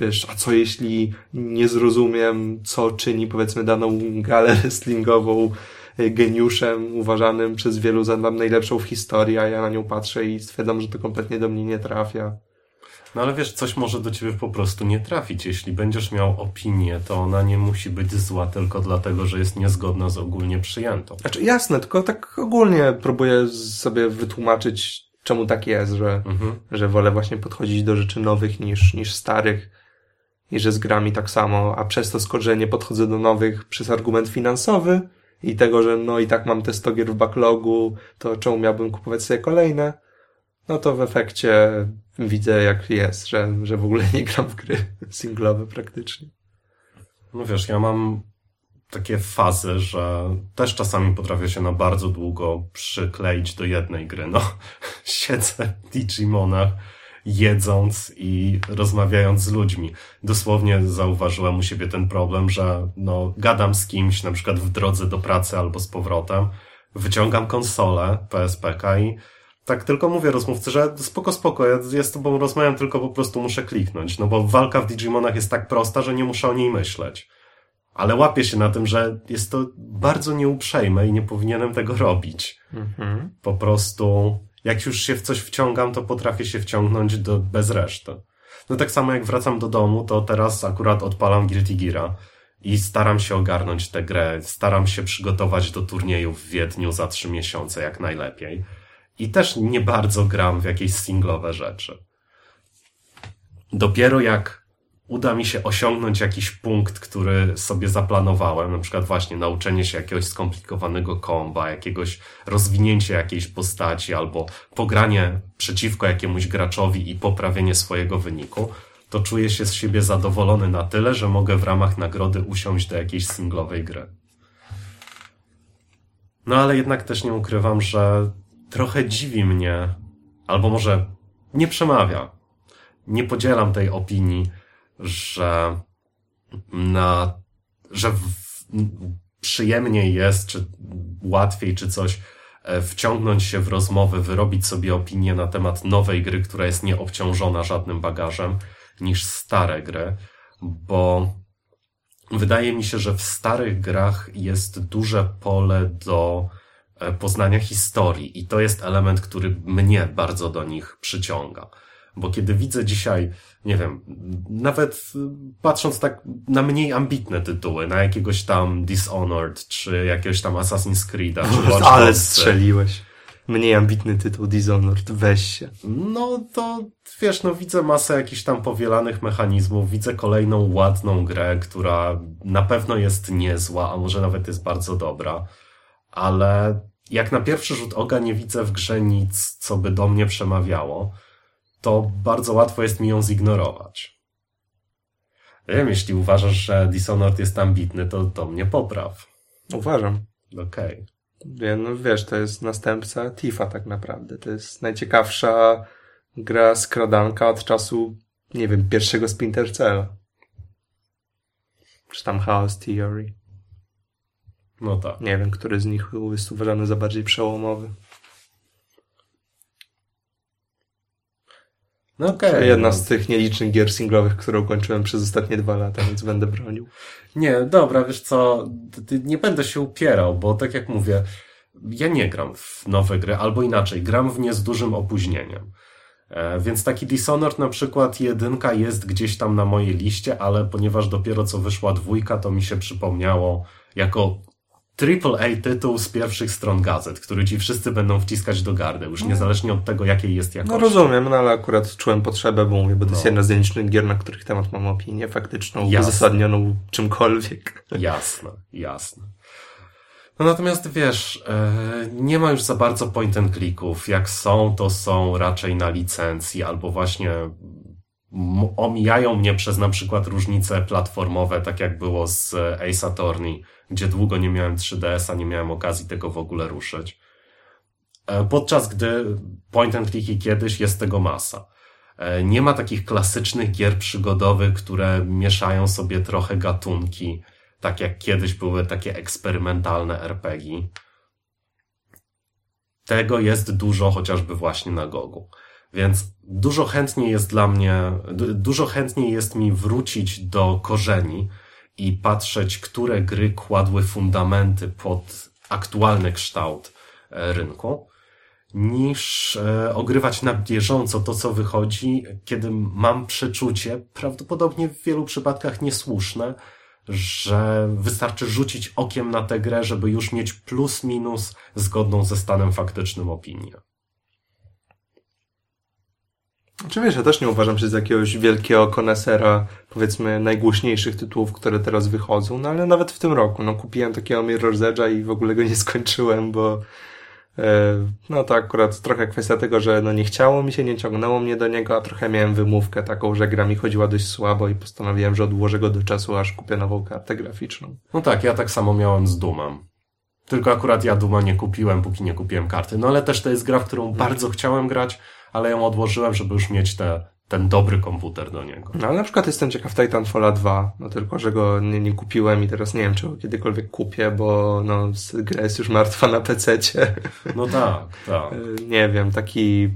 wiesz, a co jeśli nie zrozumiem, co czyni powiedzmy daną galę <laughs> wrestlingową geniuszem uważanym przez wielu za nam najlepszą w historii, a ja na nią patrzę i stwierdzam, że to kompletnie do mnie nie trafia. No ale wiesz, coś może do ciebie po prostu nie trafić. Jeśli będziesz miał opinię, to ona nie musi być zła tylko dlatego, że jest niezgodna z ogólnie przyjętą. Znaczy jasne, tylko tak ogólnie próbuję sobie wytłumaczyć, czemu tak jest, że, Mhm. że wolę właśnie podchodzić do rzeczy nowych niż, niż starych i że z grami tak samo, a przez to skoro nie podchodzę do nowych przez argument finansowy i tego, że no i tak mam te 100 gier w backlogu, to czemu miałbym kupować sobie kolejne? No to w efekcie widzę jak jest, że, że w ogóle <laughs> nie gram w gry singlowe praktycznie. No wiesz, ja mam takie fazy, że też czasami potrafię się na bardzo długo przykleić do jednej gry. No, <laughs> siedzę w Digimonach, jedząc i rozmawiając z ludźmi. Dosłownie zauważyłem u siebie ten problem, że no, gadam z kimś, na przykład w drodze do pracy albo z powrotem, wyciągam konsolę PSPK i tak tylko mówię rozmówcy, że spoko, spoko, ja, ja z tobą rozmawiam, tylko po prostu muszę kliknąć, no bo walka w Digimonach jest tak prosta, że nie muszę o niej myśleć. Ale łapię się na tym, że jest to bardzo nieuprzejme i nie powinienem tego robić. Mhm. Po prostu, jak już się w coś wciągam, to potrafię się wciągnąć do, bez reszty. No tak samo jak wracam do domu, to teraz akurat odpalam Guilty Geara i staram się ogarnąć tę grę, staram się przygotować do turnieju w Wiedniu za trzy miesiące jak najlepiej. I też nie bardzo gram w jakieś singlowe rzeczy. Dopiero jak uda mi się osiągnąć jakiś punkt, który sobie zaplanowałem, na przykład właśnie nauczenie się jakiegoś skomplikowanego komba, jakiegoś rozwinięcie jakiejś postaci albo pogranie przeciwko jakiemuś graczowi i poprawienie swojego wyniku, to czuję się z siebie zadowolony na tyle, że mogę w ramach nagrody usiąść do jakiejś singlowej gry. No ale jednak też nie ukrywam, że trochę dziwi mnie, albo może nie przemawia. Nie podzielam tej opinii, że na, że w, przyjemniej jest, czy łatwiej, czy coś e, wciągnąć się w rozmowę, wyrobić sobie opinię na temat nowej gry, która jest nieobciążona żadnym bagażem, niż stare gry, bo wydaje mi się, że w starych grach jest duże pole do e, poznania historii i to jest element, który mnie bardzo do nich przyciąga. Bo kiedy widzę dzisiaj, nie wiem, nawet patrząc tak na mniej ambitne tytuły, na jakiegoś tam Dishonored, czy jakiegoś tam Assassin's Creed'a, czy <laughs> Watch Ale strzeliłeś. Mniej ambitny tytuł Dishonored, weź się. No to wiesz, no widzę masę jakichś tam powielanych mechanizmów, widzę kolejną ładną grę, która na pewno jest niezła, a może nawet jest bardzo dobra, ale jak na pierwszy rzut oka nie widzę w grze nic, co by do mnie przemawiało, to bardzo łatwo jest mi ją zignorować. Wiem, jeśli uważasz, że Dishonored jest ambitny, to do mnie popraw. Uważam. Okej. Wie- No wiesz, to jest następca Tifa tak naprawdę. To jest najciekawsza gra skradanka od czasu, nie wiem, pierwszego Splinter Cell. Czy tam Chaos Theory. No tak. Nie wiem, który z nich jest uważany za bardziej przełomowy. No. To jedna no. z tych nielicznych gier singlowych, które ukończyłem przez ostatnie dwa lata, więc będę bronił. Nie, dobra, wiesz co, nie będę się upierał, bo tak jak mówię, ja nie gram w nowe gry, albo inaczej, gram w nie z dużym opóźnieniem. E, Więc taki Dishonored na przykład jedynka jest gdzieś tam na mojej liście, ale ponieważ dopiero co wyszła dwójka, to mi się przypomniało jako AAA tytuł z pierwszych stron gazet, który ci wszyscy będą wciskać do gardy, już niezależnie od tego, jakiej jest No jakość. rozumiem, no ale akurat czułem potrzebę, bo mówię, bo to jest No. jedna z nielicznych gier, na których temat mam opinię faktyczną, Jasne. uzasadnioną czymkolwiek. Jasne, jasne. No natomiast wiesz, e, nie ma już za bardzo point and clicków. Jak są, to są raczej na licencji albo właśnie omijają mnie przez na przykład różnice platformowe, tak jak było z Ace Attorney, gdzie długo nie miałem 3DS-a, nie miałem okazji tego w ogóle ruszyć. E, Podczas gdy point and clicki kiedyś jest tego masa. E, Nie ma takich klasycznych gier przygodowych, które mieszają sobie trochę gatunki, tak jak kiedyś były takie eksperymentalne RPG. Tego jest dużo chociażby właśnie na Gogu. Więc dużo chętniej jest dla mnie, du- dużo chętniej jest mi wrócić do korzeni i patrzeć, które gry kładły fundamenty pod aktualny kształt e, rynku, niż e, ogrywać na bieżąco to, co wychodzi, kiedy mam przeczucie, prawdopodobnie w wielu przypadkach niesłuszne, że wystarczy rzucić okiem na tę grę, żeby już mieć plus minus zgodną ze stanem faktycznym opinię. Czy wiesz, ja też nie uważam się za jakiegoś wielkiego konesera, powiedzmy, najgłośniejszych tytułów, które teraz wychodzą, no ale nawet w tym roku, no kupiłem takiego Mirror's Edge'a i w ogóle go nie <laughs> skończyłem, bo e, no to akurat trochę kwestia tego, że no nie chciało mi się, nie ciągnęło mnie do niego, a trochę miałem wymówkę taką, że gra mi chodziła dość słabo i postanowiłem, że odłożę go do czasu, aż kupię nową kartę graficzną. No tak, ja tak samo miałem z Dumem. Tylko akurat ja Duma nie kupiłem, póki nie kupiłem karty. No ale też to jest gra, w którą bardzo chciałem grać, ale ją odłożyłem, żeby już mieć te ten dobry komputer do niego. No ale na przykład jestem ciekaw Titanfalla 2, no tylko, że go nie, nie kupiłem i teraz nie wiem, czy go kiedykolwiek kupię, bo no, gra jest już martwa na PC-cie. No tak, tak. <laughs> nie wiem, taki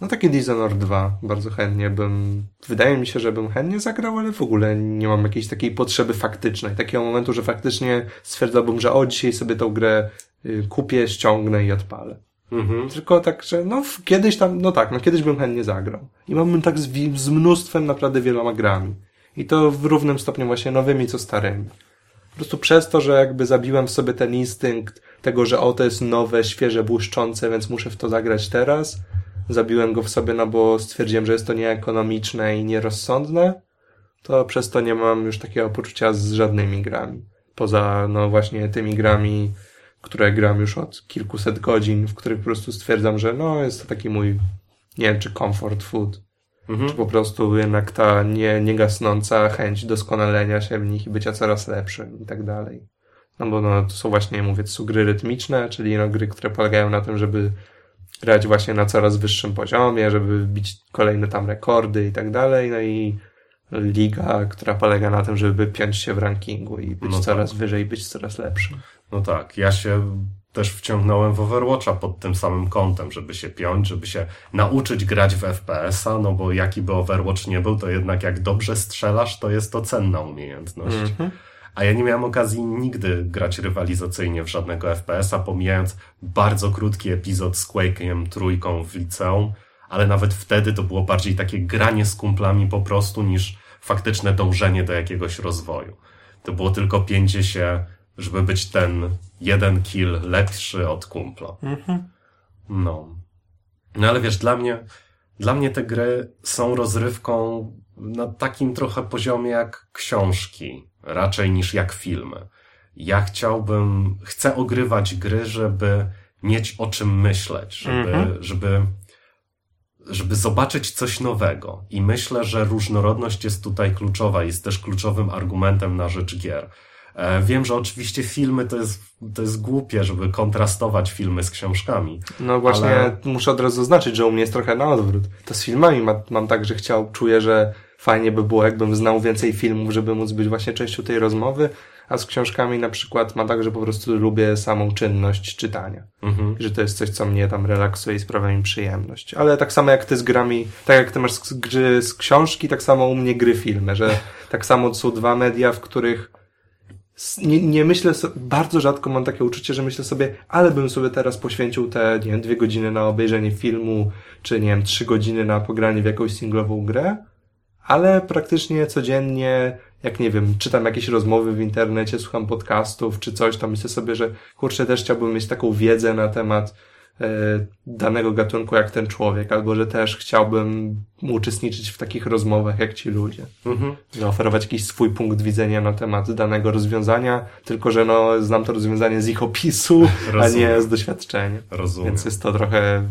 no taki Dishonored 2 bardzo chętnie bym, wydaje mi się, że bym chętnie zagrał, ale w ogóle nie mam jakiejś takiej potrzeby faktycznej, takiego momentu, że faktycznie stwierdzałbym, że o, dzisiaj sobie tą grę y, kupię, ściągnę i odpalę. Mhm. Tylko tak, że no kiedyś tam, no tak, no kiedyś bym chętnie zagrał. I mam tak z, z mnóstwem naprawdę wieloma grami. I to w równym stopniu właśnie nowymi, co starymi. Po prostu przez to, że jakby zabiłem w sobie ten instynkt tego, że o, to jest nowe, świeże, błyszczące, więc muszę w to zagrać teraz, zabiłem go w sobie, no bo stwierdziłem, że jest to nieekonomiczne i nierozsądne, to przez to nie mam już takiego poczucia z żadnymi grami. Poza, no właśnie tymi grami, które gram już od kilkuset godzin, w których po prostu stwierdzam, że no jest to taki mój, nie wiem, czy comfort food, mhm. czy po prostu jednak ta nie, niegasnąca chęć doskonalenia się w nich i bycia coraz lepszym i tak dalej. No bo no, to są właśnie, mówię, są gry rytmiczne, czyli no, gry, które polegają na tym, żeby grać właśnie na coraz wyższym poziomie, żeby bić kolejne tam rekordy i tak dalej, no i liga, która polega na tym, żeby piąć się w rankingu i być no coraz tak. wyżej, być coraz lepszym. No tak, ja się też wciągnąłem w Overwatcha pod tym samym kątem, żeby się piąć, żeby się nauczyć grać w FPS-a, no bo jaki by Overwatch nie był, to jednak jak dobrze strzelasz, to jest to cenna umiejętność. Mm -hmm. A ja nie miałem okazji nigdy grać rywalizacyjnie w żadnego FPS-a, pomijając bardzo krótki epizod z Quake'em trójką w liceum, ale nawet wtedy to było bardziej takie granie z kumplami po prostu niż faktyczne dążenie do jakiegoś rozwoju. To było tylko pięcie się, żeby być ten jeden kill lepszy od kumpla. Mhm. No. No ale wiesz, dla mnie, dla mnie te gry są rozrywką na takim trochę poziomie jak książki raczej niż jak filmy. Ja chciałbym, chcę ogrywać gry, żeby mieć o czym myśleć, żeby, mhm. żeby, żeby zobaczyć coś nowego. I myślę, że różnorodność jest tutaj kluczowa, jest też kluczowym argumentem na rzecz gier. E, wiem, że oczywiście filmy to jest, to jest głupie, żeby kontrastować filmy z książkami. No właśnie, ale... muszę od razu zaznaczyć, że u mnie jest trochę na odwrót. To z filmami ma, mam tak, że chciał, czuję, że fajnie by było, jakbym znał więcej filmów, żeby móc być właśnie częścią tej rozmowy, a z książkami na przykład ma tak, że po prostu lubię samą czynność czytania. Mhm. Że to jest coś, co mnie tam relaksuje i sprawia mi przyjemność. Ale tak samo jak ty z grami, tak jak ty masz gry z książki, tak samo u mnie gry filmy, że tak samo są dwa media, w których nie, nie myślę bardzo rzadko mam takie uczucie, że myślę sobie, ale bym sobie teraz poświęcił te, nie wiem, dwie godziny na obejrzenie filmu, czy nie wiem, trzy godziny na pogranie w jakąś singlową grę, ale praktycznie codziennie, jak nie wiem, czytam jakieś rozmowy w internecie, słucham podcastów czy coś, to myślę sobie, że kurczę, też chciałbym mieć taką wiedzę na temat danego gatunku jak ten człowiek, albo że też chciałbym uczestniczyć w takich rozmowach jak ci ludzie. Mhm. Zaoferować jakiś swój punkt widzenia na temat danego rozwiązania, tylko że no, znam to rozwiązanie z ich opisu, a nie z doświadczenia. Rozumiem. Więc jest to trochę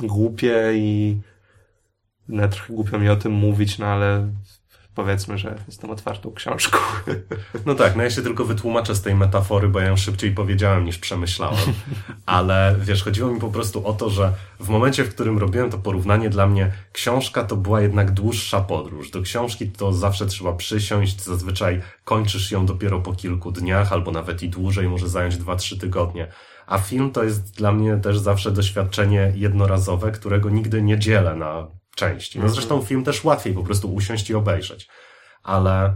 głupie i nawet trochę głupio mi o tym mówić, no ale powiedzmy, że jestem otwartą książką. <laughs> No tak, no ja się tylko wytłumaczę z tej metafory, bo ja ją szybciej powiedziałem niż przemyślałem. <laughs> Ale wiesz, chodziło mi po prostu o to, że w momencie, w którym robiłem to porównanie, dla mnie książka to była jednak dłuższa podróż. Do książki to zawsze trzeba przysiąść, zazwyczaj kończysz ją dopiero po kilku dniach, albo nawet i dłużej, może zająć dwa, trzy tygodnie. A film to jest dla mnie też zawsze doświadczenie jednorazowe, którego nigdy nie dzielę na części. No mhm. zresztą film też łatwiej po prostu usiąść i obejrzeć. Ale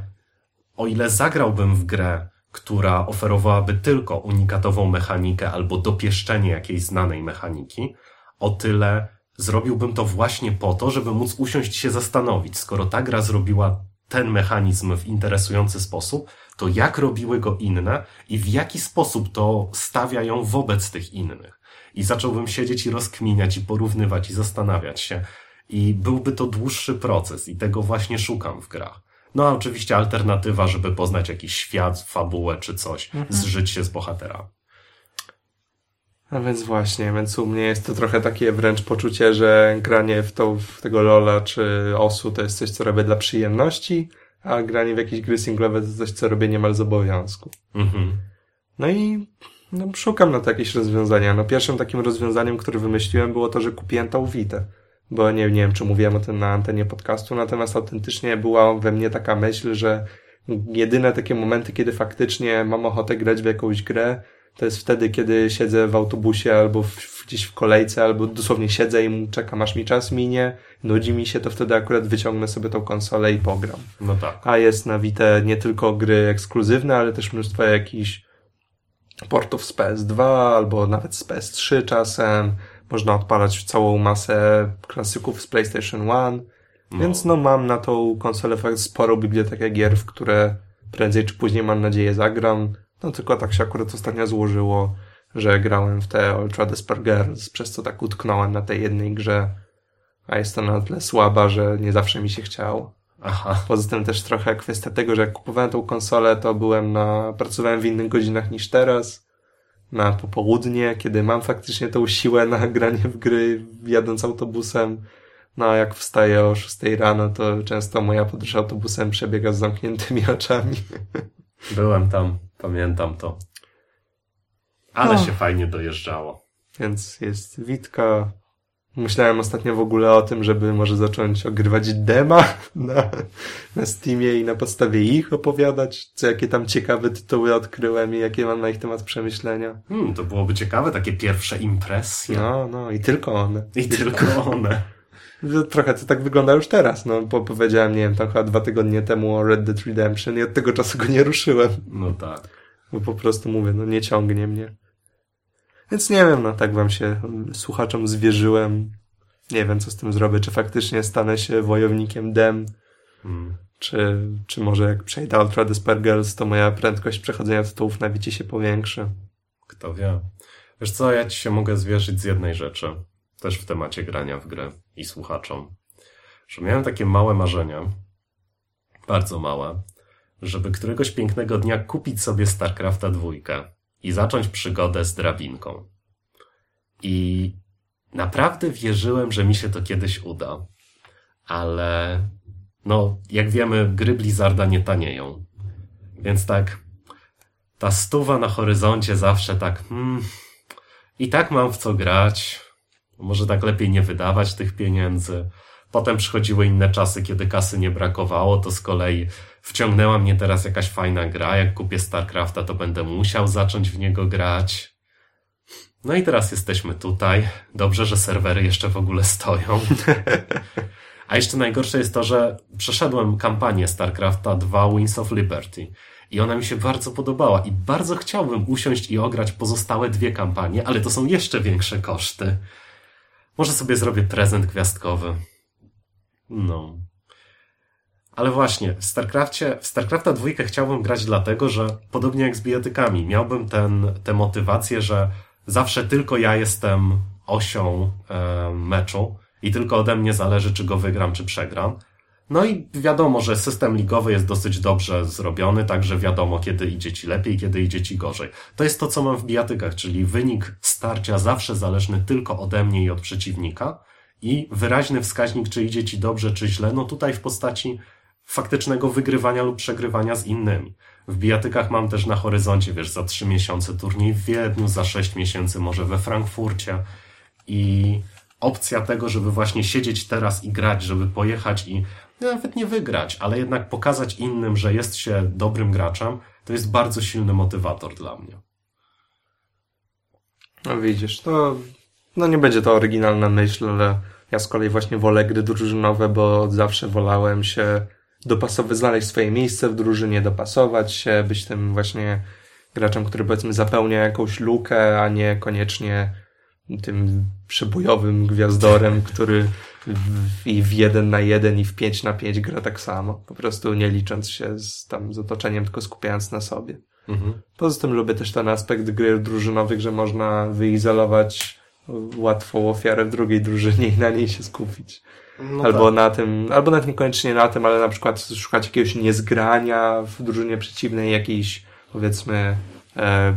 o ile zagrałbym w grę, która oferowałaby tylko unikatową mechanikę albo dopieszczenie jakiejś znanej mechaniki, o tyle zrobiłbym to właśnie po to, żeby móc usiąść się zastanowić, skoro ta gra zrobiła ten mechanizm w interesujący sposób, to jak robiły go inne i w jaki sposób to stawia ją wobec tych innych. I zacząłbym siedzieć i rozkminiać i porównywać i zastanawiać się, i byłby to dłuższy proces i tego właśnie szukam w grach. No a oczywiście alternatywa, żeby poznać jakiś świat, fabułę czy coś, mhm. zżyć się z bohaterami. A więc właśnie, więc u mnie jest to trochę takie wręcz poczucie, że granie w, to, w tego Lola czy Osu to jest coś, co robię dla przyjemności, a granie w jakieś gry singlowe to coś, co robię niemal z obowiązku. Mhm. No i no, szukam na to jakieś rozwiązania. No pierwszym takim rozwiązaniem, które wymyśliłem było to, że kupiłem tą Witę bo nie, nie wiem, czy mówiłem o tym na antenie podcastu, natomiast autentycznie była we mnie taka myśl, że jedyne takie momenty, kiedy faktycznie mam ochotę grać w jakąś grę, to jest wtedy, kiedy siedzę w autobusie albo w, gdzieś w kolejce, albo dosłownie siedzę i czekam aż mi czas minie, nudzi mi się, to wtedy akurat wyciągnę sobie tą konsolę i pogram. No tak. A jest na Vita nie tylko gry ekskluzywne, ale też mnóstwo jakichś portów z PS2 albo nawet z PS3 czasem. Można odpalać całą masę klasyków z PlayStation 1. No. Więc no mam na tą konsolę fakt sporą bibliotekę gier, w które prędzej czy później mam nadzieję zagram. No tylko tak się akurat ostatnio złożyło, że grałem w te Ultra Desper Girls, przez co tak utknąłem na tej jednej grze. A jest to na tyle słaba, że nie zawsze mi się chciało. Aha. Poza tym też trochę kwestia tego, że jak kupowałem tą konsolę, to byłem na, pracowałem w innych godzinach niż teraz. Na popołudnie, kiedy mam faktycznie tą siłę na <laughs> granie w gry, jadąc autobusem. No a jak wstaję o 6 rano, to często moja podróż autobusem przebiega z zamkniętymi <laughs> oczami. Byłem tam, pamiętam to. Ale No. się fajnie dojeżdżało. Więc jest Witka. Myślałem ostatnio w ogóle o tym, żeby może zacząć ogrywać dema <laughs> na, na Steamie i na podstawie ich opowiadać, co jakie tam ciekawe tytuły odkryłem i jakie mam na ich temat przemyślenia. Hmm, to byłoby ciekawe, takie pierwsze impresje. No, no i tylko one. I tylko one. Trochę to tak wygląda już teraz, no bo powiedziałem, nie wiem, tam chyba dwa tygodnie temu o Red Dead Redemption i od tego czasu go nie ruszyłem. No tak. Bo po prostu mówię, no nie ciągnie mnie. Więc nie wiem, no tak wam się mm, słuchaczom zwierzyłem. Nie wiem, co z tym zrobię. Czy faktycznie stanę się wojownikiem dem, Hmm. czy, czy może jak przejdę Ultra Despair Girls, to moja prędkość przechodzenia tytułów na wicie się powiększy. Kto wie. Wiesz co, ja ci się mogę zwierzyć z jednej rzeczy. Też w temacie grania w grę i słuchaczom. Że miałem takie małe marzenia, bardzo małe, żeby któregoś pięknego dnia kupić sobie StarCrafta dwójkę i zacząć przygodę z drabinką. I naprawdę wierzyłem, że mi się to kiedyś uda. Ale, no, jak wiemy, gry Blizzarda nie tanieją. Więc tak, ta stuwa na horyzoncie zawsze tak, hmm, i tak mam w co grać. Może tak lepiej nie wydawać tych pieniędzy. Potem przychodziły inne czasy, kiedy kasy nie brakowało, to z kolei wciągnęła mnie teraz jakaś fajna gra. Jak kupię StarCrafta, to będę musiał zacząć w niego grać. No i teraz jesteśmy tutaj. Dobrze, że serwery jeszcze w ogóle stoją. <laughs> A jeszcze najgorsze jest to, że przeszedłem kampanię StarCrafta 2 Wings of Liberty i ona mi się bardzo podobała i bardzo chciałbym usiąść i ograć pozostałe dwie kampanie, ale to są jeszcze większe koszty. Może sobie zrobię prezent gwiazdkowy. No. Ale właśnie, w StarCrafcie, w StarCrafta dwójkę chciałbym grać dlatego, że podobnie jak z bijatykami, miałbym ten, tę motywację, że zawsze tylko ja jestem osią e, meczu i tylko ode mnie zależy, czy go wygram, czy przegram. No i wiadomo, że system ligowy jest dosyć dobrze zrobiony, także wiadomo, kiedy idzie ci lepiej, kiedy idzie ci gorzej. To jest to, co mam w bijatykach, czyli wynik starcia zawsze zależny tylko ode mnie i od przeciwnika i wyraźny wskaźnik, czy idzie ci dobrze, czy źle, no tutaj w postaci faktycznego wygrywania lub przegrywania z innymi. W bijatykach mam też na horyzoncie, wiesz, za trzy miesiące turniej w Wiedniu, za sześć miesięcy może we Frankfurcie i opcja tego, żeby właśnie siedzieć teraz i grać, żeby pojechać i nawet nie wygrać, ale jednak pokazać innym, że jest się dobrym graczem, to jest bardzo silny motywator dla mnie. No widzisz, to no nie będzie to oryginalna myśl, ale ja z kolei właśnie wolę gry drużynowe, bo zawsze wolałem się dopasować, znaleźć swoje miejsce w drużynie, dopasować się, być tym właśnie graczem, który powiedzmy zapełnia jakąś lukę, a nie koniecznie tym przebojowym gwiazdorem, który w, i w jeden na jeden i w pięć na pięć gra tak samo. Po prostu nie licząc się z, tam z otoczeniem, tylko skupiając na sobie. Mhm. Poza tym lubię też ten aspekt gry drużynowych, że można wyizolować łatwą ofiarę w drugiej drużynie i na niej się skupić. No albo tak. na tym, albo nawet niekoniecznie na tym, ale na przykład szukać jakiegoś niezgrania w drużynie przeciwnej, jakiejś powiedzmy e,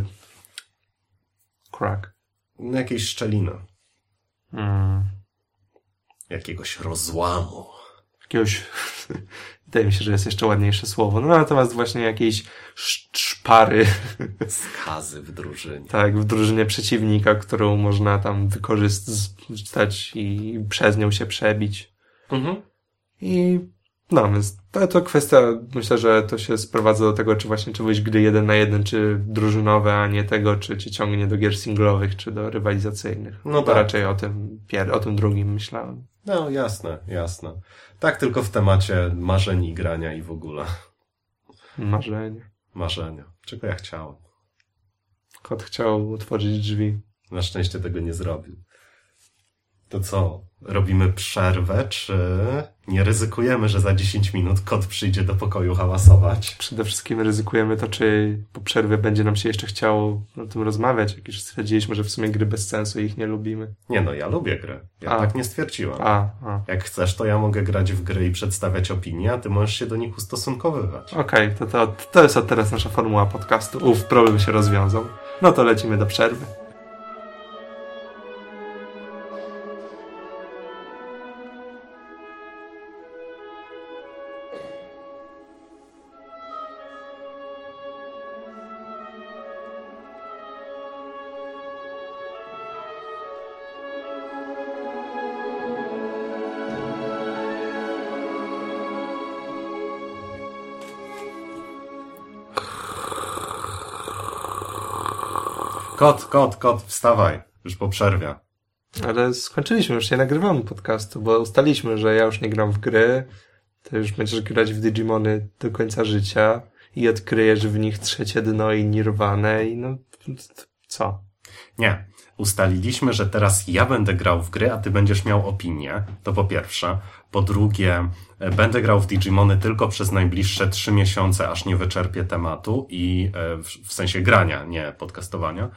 crack. No, Jakieś szczeliny. Mm. Jakiegoś rozłamu. Jakiegoś, <laughs> wydaje mi się, że jest jeszcze ładniejsze słowo, no natomiast właśnie jakiejś sz- szpary, <laughs> Skazy w drużynie. tak, w drużynie przeciwnika, którą można tam wykorzystać i przez nią się przebić. Mhm. I no, więc to, to kwestia, myślę, że to się sprowadza do tego, czy właśnie czy wyjść gry jeden na jeden, czy drużynowe, a nie tego, czy cię ciągnie do gier singlowych, czy do rywalizacyjnych. No To tak. raczej o tym, o tym drugim myślałem. No, jasne, jasne. Tak tylko w temacie marzeń i grania i w ogóle. Marzenie. Marzenia. Czego ja chciałem. Kot chciał otworzyć drzwi. Na szczęście tego nie zrobił. To co? Robimy przerwę, czy nie ryzykujemy, że za 10 minut kot przyjdzie do pokoju hałasować? Przede wszystkim ryzykujemy to, czy po przerwie będzie nam się jeszcze chciało o tym rozmawiać, jak już stwierdziliśmy, że w sumie gry bez sensu i ich nie lubimy. Nie no, ja lubię gry. Ja A. tak nie stwierdziłem. A, a. Jak chcesz, to ja mogę grać w gry i przedstawiać opinie, a ty możesz się do nich ustosunkowywać. Okej, to, to, to jest od teraz nasza formuła podcastu. Uf, problem się rozwiązał. No to lecimy do przerwy. Kot, kot, kot, wstawaj. Już po przerwie. Ale skończyliśmy, już nie nagrywamy podcastu, bo ustaliliśmy, że ja już nie gram w gry, ty już będziesz grać w Digimony do końca życia i odkryjesz w nich trzecie dno i nirwane i no, co? Nie. Ustaliliśmy, że teraz ja będę grał w gry, a ty będziesz miał opinię. To po pierwsze. Po drugie, e, będę grał w Digimony tylko przez najbliższe trzy miesiące, aż nie wyczerpię tematu i e, w, sensie grania, nie podcastowania.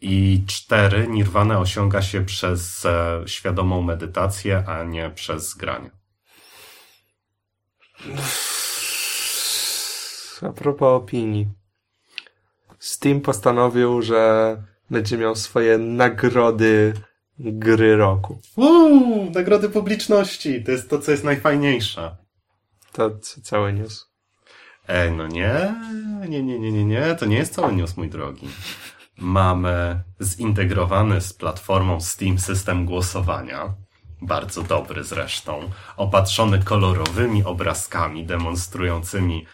I cztery, Nirvana osiąga się przez e, świadomą medytację, a nie przez granie. A propos opinii. Steam postanowił, że będzie miał swoje nagrody gry roku. Uuu, nagrody publiczności. To jest to, co jest najfajniejsze. To cały news. Ej, no nie, nie, nie, nie, nie, nie, to nie jest cały news, mój drogi. Mamy zintegrowany z platformą Steam system głosowania, bardzo dobry zresztą, opatrzony kolorowymi obrazkami demonstrującymi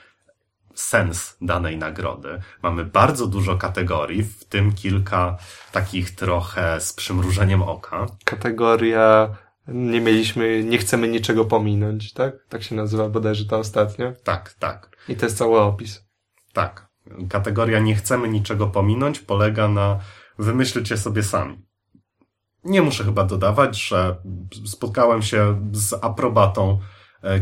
sens danej nagrody. Mamy bardzo dużo kategorii, w tym kilka takich trochę z przymrużeniem oka. Kategoria nie mieliśmy, nie chcemy niczego pominąć, tak? Tak się nazywa bodajże ta ostatnia. Tak, tak. I to jest cały opis. Tak. Kategoria nie chcemy niczego pominąć polega na wymyślcie sobie sami. Nie muszę chyba dodawać, że spotkałem się z aprobatą,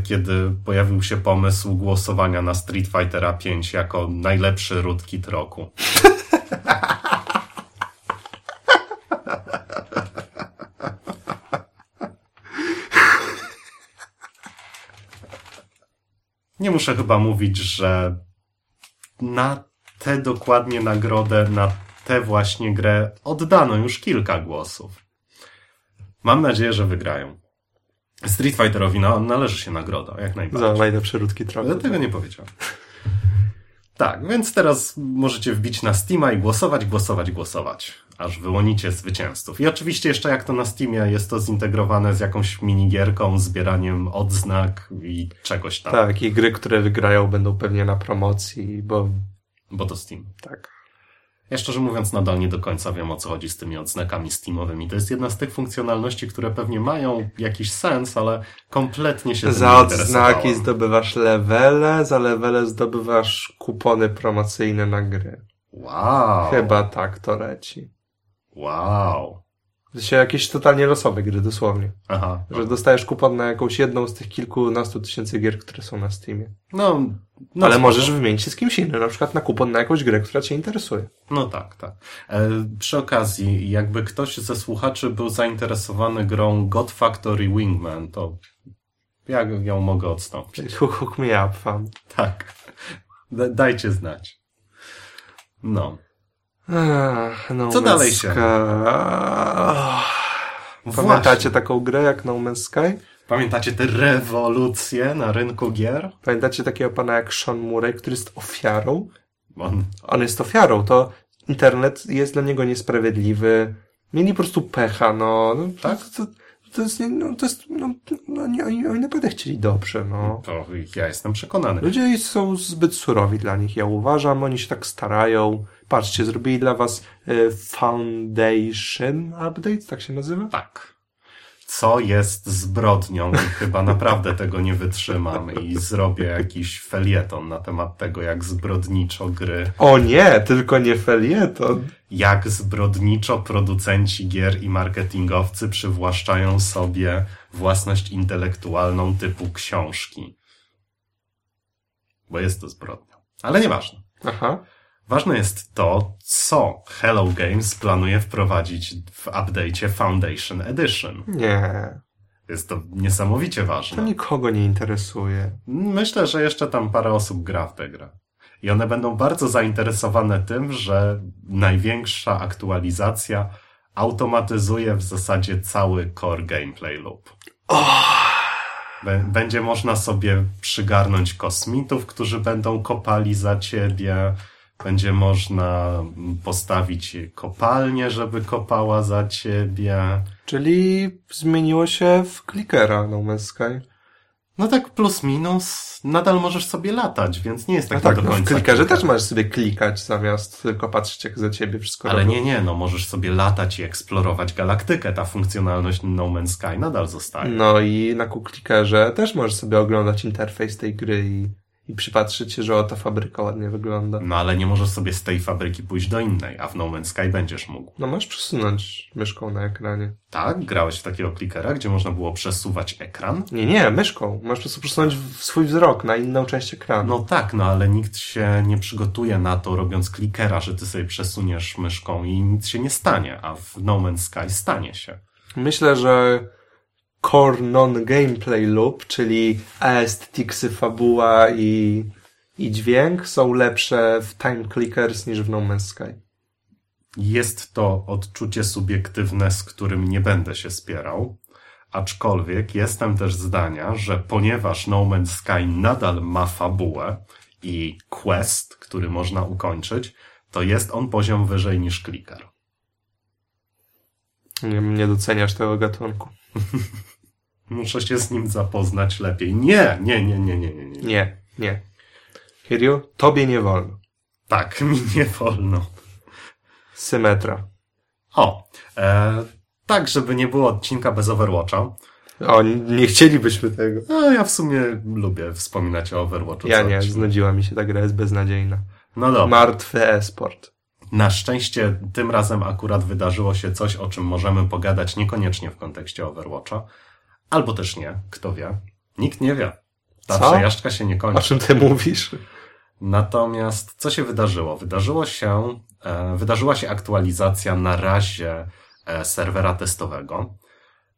kiedy pojawił się pomysł głosowania na Street Fightera 5 jako najlepszy rootkit roku. Nie muszę chyba mówić, że na tę dokładnie nagrodę, na tę właśnie grę oddano już kilka głosów. Mam nadzieję, że wygrają. Street Fighterowi na, należy się nagroda, jak Za najbardziej. najlepszy ródki trochę. Ale tego nie powiedziałem. Tak, więc teraz możecie wbić na Steama i głosować, głosować, głosować, aż wyłonicie zwycięzców. I oczywiście jeszcze jak to na Steamie jest to zintegrowane z jakąś minigierką, zbieraniem odznak i czegoś tam, Tak, i gry, które wygrają będą pewnie na promocji, bo bo to Steam. tak. Ja szczerze mówiąc nadal nie do końca wiem o co chodzi z tymi odznakami Steamowymi. To jest jedna z tych funkcjonalności, które pewnie mają jakiś sens, ale kompletnie się Za odznaki zdobywasz levele, za levele zdobywasz kupony promocyjne na gry. Wow. Chyba tak to leci. Wow. To się jakieś totalnie losowe gry, dosłownie. Aha. Że dostajesz kupon na jakąś jedną z tych kilkunastu tysięcy gier, które są na Steamie. No, no Ale możesz wymienić się z kimś innym, na przykład na kupon na jakąś grę, która cię interesuje. No tak, tak. E, przy okazji, jakby ktoś ze słuchaczy był zainteresowany grą God Factory Wingman, to ja ją mogę odstąpić. Hook, hook me up, fan. Tak. Da, dajcie znać. No. Ach, no Co dalej się-. Pamiętacie taką grę jak No Man's Sky? Pamiętacie te rewolucje na rynku gier? Pamiętacie takiego pana jak Sean Murray, który jest ofiarą? On, On jest ofiarą, to internet jest dla niego niesprawiedliwy. Mieli po prostu pecha, no. no Tak? To, to, jest, no, to jest, no, no nie, oni, oni naprawdę chcieli dobrze, no. to ja jestem przekonany. Ludzie są zbyt surowi dla nich, ja uważam. Oni się tak starają. Patrzcie, zrobili dla was e, Foundation Update, tak się nazywa? Tak. Co jest zbrodnią i chyba naprawdę tego nie wytrzymam i zrobię jakiś felieton na temat tego, jak zbrodniczo gry, O nie, tylko nie felieton. jak zbrodniczo producenci gier i marketingowcy przywłaszczają sobie własność intelektualną typu książki. Bo jest to zbrodnia. Ale nieważne. Aha. Ważne jest to, co Hello Games planuje wprowadzić w update'cie Foundation Edition. Nie, Jest to niesamowicie to ważne. nikogo nie interesuje. Myślę, że jeszcze tam parę osób gra w tę grę. I one będą bardzo zainteresowane tym, że największa aktualizacja automatyzuje w zasadzie cały core gameplay loop. Bę- Będzie można sobie przygarnąć kosmitów, którzy będą kopali za ciebie. Będzie można postawić kopalnię, żeby kopała za ciebie. Czyli zmieniło się w klikera No Man's Sky. No tak plus minus, nadal możesz sobie latać, więc nie jest No tak, tak, do no, w końca. klikerze kliker. też możesz sobie klikać zamiast tylko patrzeć jak za ciebie wszystko Ale robią. nie, nie, no możesz sobie latać i eksplorować galaktykę. Ta funkcjonalność No Man's Sky nadal zostaje. No i na klikerze też możesz sobie oglądać interfejs tej gry i, i przypatrzyć się, że o ta fabryka ładnie wygląda. No ale nie możesz sobie z tej fabryki pójść do innej, a w No Man's Sky będziesz mógł. No możesz przesunąć myszką na ekranie. Tak? Grałeś w takiego klikera, gdzie można było przesuwać ekran? Nie, nie, myszką. Możesz po prostu przesunąć swój wzrok na inną część ekranu. No tak, no ale nikt się nie przygotuje na to, robiąc klikera, że ty sobie przesuniesz myszką i nic się nie stanie, a w No Man's Sky stanie się. Myślę, że core non-gameplay loop, czyli aestheticsy, fabuła i, i dźwięk są lepsze w Time Clickers niż w No Man's Sky. Jest to odczucie subiektywne, z którym nie będę się spierał. Aczkolwiek jestem też zdania, że ponieważ No Man's Sky nadal ma fabułę i quest, który można ukończyć, to jest on poziom wyżej niż clicker. Nie, nie doceniasz tego gatunku. <laughs> Muszę się z nim zapoznać lepiej. Nie, nie, nie, nie, nie, nie. nie. Nie, nie. Kiryu, tobie nie wolno. Tak, <laughs> mi nie wolno. Symetra. O, e, tak, żeby nie było odcinka bez Overwatcha. O, nie chcielibyśmy tego. No, ja w sumie lubię wspominać o Overwatchu. Ja nie, znudziła mi się ta gra, jest beznadziejna. No dobra. Martwy e-sport. Na szczęście tym razem akurat wydarzyło się coś, o czym możemy pogadać niekoniecznie w kontekście Overwatcha. Albo też nie, kto wie. Nikt nie wie. Ta Co? przejażdżka się nie O kończy. czym ty mówisz? Natomiast co się wydarzyło? Wydarzyło się, e, wydarzyła się aktualizacja na razie e, serwera testowego,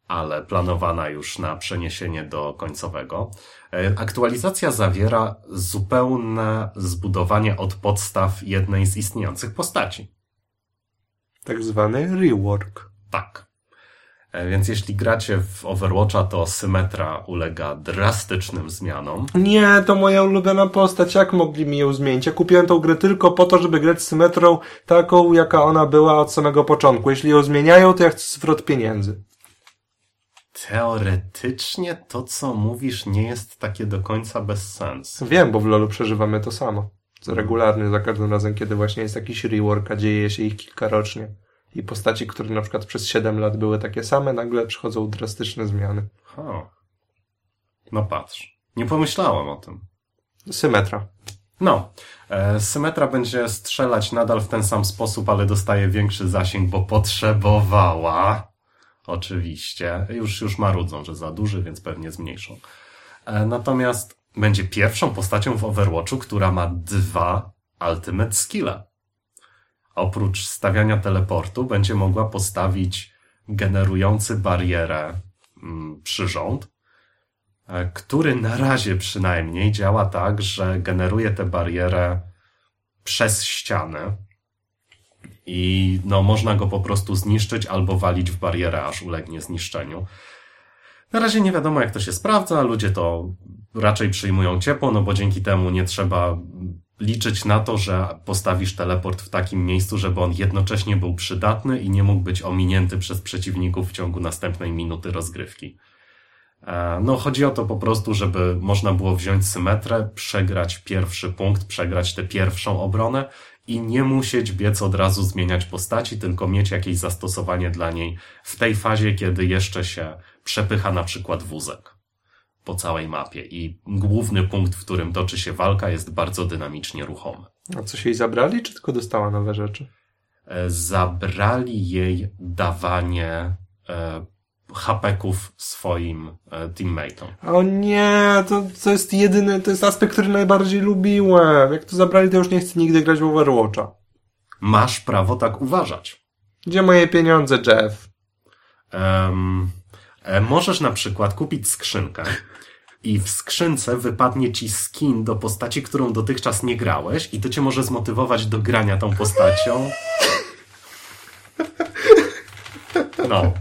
ale planowana już na przeniesienie do końcowego. E, aktualizacja zawiera zupełne zbudowanie od podstaw jednej z istniejących postaci. Tak zwany rework. Tak. E, Więc jeśli gracie w Overwatcha, to symetra ulega drastycznym zmianom. Nie, to moja ulubiona postać, jak mogli mi ją zmienić? Ja kupiłem tą grę tylko po to, żeby grać z symetrą taką, jaka ona była od samego początku. Jeśli ją zmieniają, to ja chcę zwrot pieniędzy. Teoretycznie to, co mówisz, nie jest takie do końca bez sensu. Wiem, bo w LoLu przeżywamy to samo. Regularnie, za każdym razem, kiedy właśnie jest jakiś rework, a dzieje się ich kilka rocznie. I postaci, które na przykład przez 7 lat były takie same, nagle przychodzą drastyczne zmiany. Ha. No patrz. Nie pomyślałem o tym. Symetra. No, e, Symetra będzie strzelać nadal w ten sam sposób, ale dostaje większy zasięg, bo potrzebowała. Oczywiście. Już, już marudzą, że za duży, więc pewnie zmniejszą. E, natomiast będzie pierwszą postacią w Overwatchu, która ma dwa ultimate skille. Oprócz stawiania teleportu będzie mogła postawić generujący barierę mm, przyrząd, e, który na razie przynajmniej działa tak, że generuje tę barierę przez ścianę i no, można go po prostu zniszczyć albo walić w barierę, aż ulegnie zniszczeniu. Na razie nie wiadomo, jak to się sprawdza. Ludzie to raczej przyjmują ciepło, no bo dzięki temu nie trzeba liczyć na to, że postawisz teleport w takim miejscu, żeby on jednocześnie był przydatny i nie mógł być ominięty przez przeciwników w ciągu następnej minuty rozgrywki. E, no, chodzi o to po prostu, żeby można było wziąć symetrę, przegrać pierwszy punkt, przegrać tę pierwszą obronę i nie musieć biec od razu zmieniać postaci, tylko mieć jakieś zastosowanie dla niej w tej fazie, kiedy jeszcze się przepycha na przykład wózek po całej mapie i główny punkt, w którym toczy się walka jest bardzo dynamicznie ruchomy. A coś jej zabrali, czy tylko dostała nowe rzeczy? E, zabrali jej dawanie e, hapeków swoim e, teammateom. O nie, to, to jest jedyny, to jest aspekt, który najbardziej lubiłem. Jak to zabrali, to już nie chcę nigdy grać w Overwatcha. Masz prawo tak uważać. Gdzie moje pieniądze, Jeff? Um, możesz na przykład kupić skrzynkę i w skrzynce wypadnie ci skin do postaci, którą dotychczas nie grałeś i to cię może zmotywować do grania tą postacią. No.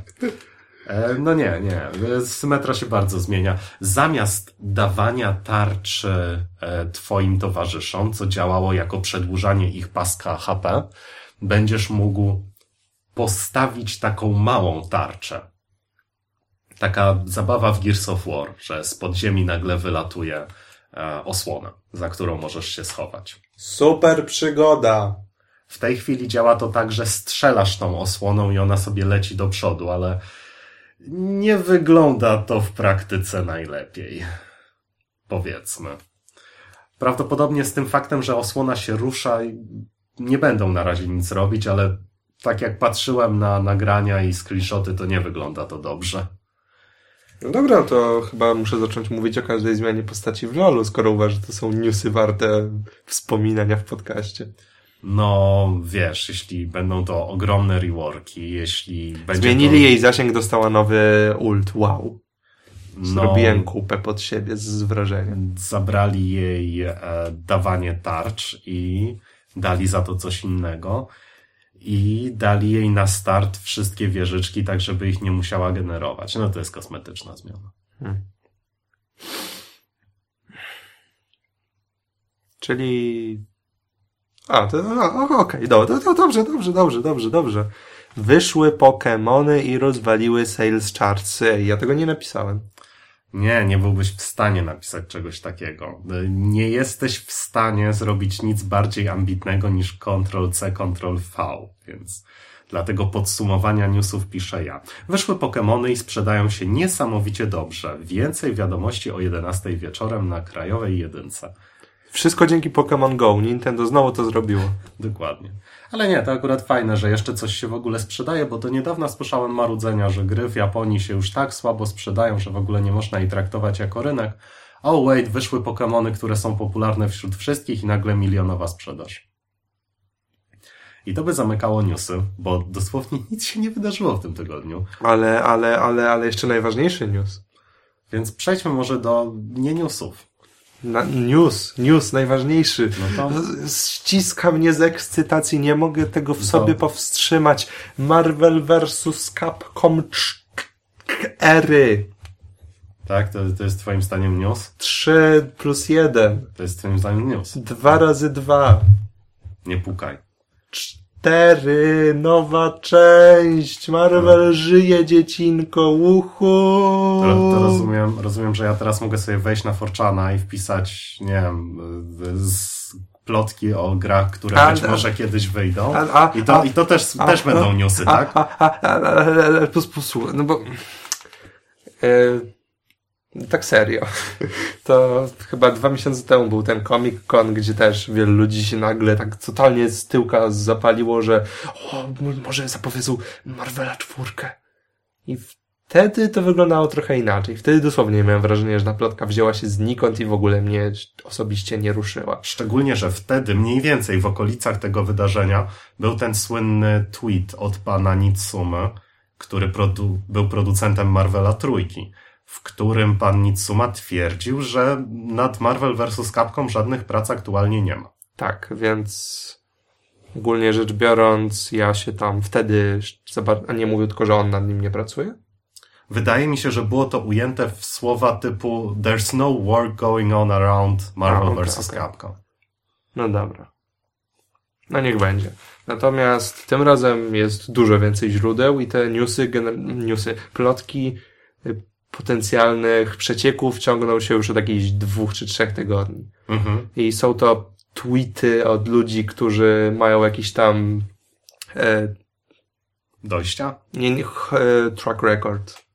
E, no nie, nie. Symetra się bardzo zmienia. Zamiast dawania tarczy e, twoim towarzyszom, co działało jako przedłużanie ich paska HP, będziesz mógł postawić taką małą tarczę. Taka zabawa w Gears of War, że z podziemi nagle wylatuje e, osłona, za którą możesz się schować. Super przygoda! W tej chwili działa to tak, że strzelasz tą osłoną i ona sobie leci do przodu, ale nie wygląda to w praktyce najlepiej. Powiedzmy. Prawdopodobnie z tym faktem, że osłona się rusza, nie będą na razie nic robić, ale tak jak patrzyłem na nagrania i screenshoty, to nie wygląda to dobrze. No dobra, to chyba muszę zacząć mówić o każdej zmianie postaci w LoLu, skoro uważasz, że to są newsy warte wspominania w podcaście. No, wiesz, jeśli będą to ogromne reworki, jeśli będzie Zmienili to... jej zasięg, dostała nowy ult, wow. no, Zrobiłem kupę pod siebie z wrażeniem. zabrali jej e, dawanie tarcz i dali za to coś innego. I dali jej na start wszystkie wieżyczki, tak żeby ich nie musiała generować. No to jest kosmetyczna zmiana. Hmm. Czyli... A, to okej, okay, do, to, to dobrze, dobrze, dobrze, dobrze, dobrze. Wyszły Pokemony i rozwaliły Sales Charts. Ej, ja tego nie napisałem. Nie, nie byłbyś w stanie napisać czegoś takiego. Nie jesteś w stanie zrobić nic bardziej ambitnego niż Ctrl-C, Ctrl-V, więc dlatego podsumowania newsów piszę ja. Wyszły Pokémony i sprzedają się niesamowicie dobrze. Więcej wiadomości o 11 wieczorem na krajowej jedynce. Wszystko dzięki Pokémon Go. Nintendo znowu to zrobiło. Dokładnie. Ale nie, to akurat fajne, że jeszcze coś się w ogóle sprzedaje, bo do niedawna słyszałem marudzenia, że gry w Japonii się już tak słabo sprzedają, że w ogóle nie można jej traktować jako rynek. Oh wait, wyszły Pokémony, które są popularne wśród wszystkich i nagle milionowa sprzedaż. I to by zamykało newsy, bo dosłownie nic się nie wydarzyło w tym tygodniu. Ale, ale, ale, ale jeszcze najważniejszy news. Więc przejdźmy może do nie newsów. Na, news, news, najważniejszy. No to... Ściska mnie z ekscytacji, nie mogę tego w sobie To- powstrzymać. Marvel vs. Capcom 4. Tak, to, to jest twoim zdaniem news? 3 plus 1. To jest twoim zdaniem news. 2 razy 2. Nie pukaj. 4. Nowa część. Marvel żyje, dziecinko. Uhu. To, to rozumiem, rozumiem, że ja teraz mogę sobie wejść na Forczana i wpisać, nie wiem, z plotki o grach, które A, być a- może kiedyś wyjdą. a- a- I to, a- i to też, a- też będą a- newsy, a, tak? A, a, a, a, a, a, pos- posłuchaj, no bo... E, tak serio. To chyba dwa miesiące temu był ten Comic Con, gdzie też wielu ludzi się nagle tak totalnie z tyłka zapaliło, że o, może zapowiedzą Marvela czwórkę. I wtedy to wyglądało trochę inaczej. Wtedy dosłownie miałem wrażenie, że ta plotka wzięła się znikąd i w ogóle mnie osobiście nie ruszyła. Szczególnie, że wtedy, mniej więcej w okolicach tego wydarzenia, był ten słynny tweet od pana Nitsumy, który produ był producentem Marvela Trójki, w którym pan Nitsuma twierdził, że nad Marvel vs. Capcom żadnych prac aktualnie nie ma. Tak, więc ogólnie rzecz biorąc, ja się tam wtedy a nie mówił tylko, że on nad nim nie pracuje? Wydaje mi się, że było to ujęte w słowa typu There's no war going on around Marvel A, okej, vs. okej. Capcom. No dobra. No niech będzie. Natomiast tym razem jest dużo więcej źródeł i te newsy, newsy plotki y, potencjalnych przecieków ciągną się już od jakichś dwóch czy trzech tygodni. Mhm. I są to tweety od ludzi, którzy mają jakiś tam e, Dojścia? nie, nie, e, track record.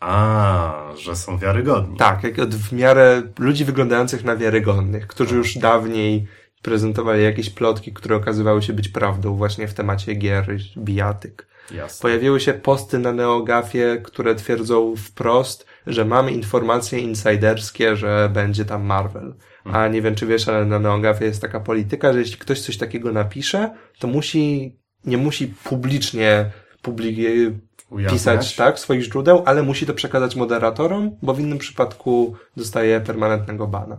A, że są wiarygodni. Tak, jak od w miarę ludzi wyglądających na wiarygodnych, którzy już dawniej prezentowali jakieś plotki, które okazywały się być prawdą właśnie w temacie gier, bijatyk. Jasne. Pojawiły się posty na Neogafie, które twierdzą wprost, że mamy informacje insiderskie, że będzie tam Marvel. A nie wiem, czy wiesz, ale na Neogafie jest taka polityka, że jeśli ktoś coś takiego napisze, to musi, nie musi publicznie publi- Ujawniać? pisać tak swoich źródeł, ale musi to przekazać moderatorom, bo w innym przypadku dostaje permanentnego bana.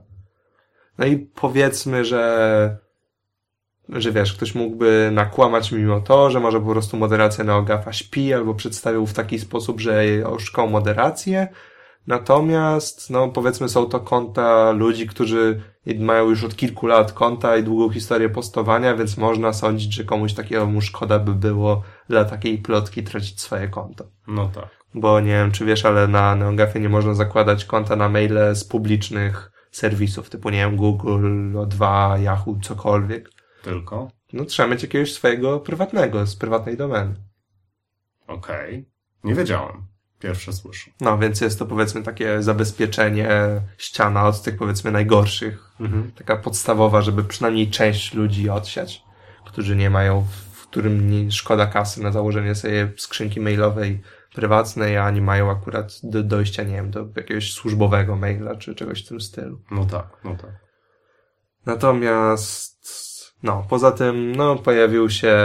No i powiedzmy, że że wiesz, ktoś mógłby nakłamać mimo to, że może po prostu moderacja Neogafa śpi, albo przedstawił w taki sposób, że oszukał moderację. Natomiast, no powiedzmy, są to konta ludzi, którzy mają już od kilku lat konta i długą historię postowania, więc można sądzić, że komuś takiego mu szkoda by było dla takiej plotki tracić swoje konto. No tak. Bo nie wiem, czy wiesz, ale na Neogafie nie można zakładać konta na maile z publicznych serwisów, typu, nie wiem, Google, O2, Yahoo, cokolwiek. Tylko? No trzeba mieć jakiegoś swojego prywatnego, z prywatnej domeny. Okej. Nie wiedziałem. Pierwsze słyszę. No, więc jest to powiedzmy takie zabezpieczenie, ściana od tych powiedzmy najgorszych. Mhm. Taka podstawowa, żeby przynajmniej część ludzi odsiać, którzy nie mają, w którym nie szkoda kasy na założenie sobie skrzynki mailowej prywatnej, a nie mają akurat do dojścia, nie wiem, do jakiegoś służbowego maila, czy czegoś w tym stylu. No tak, no tak. Natomiast, no, poza tym, no, pojawił się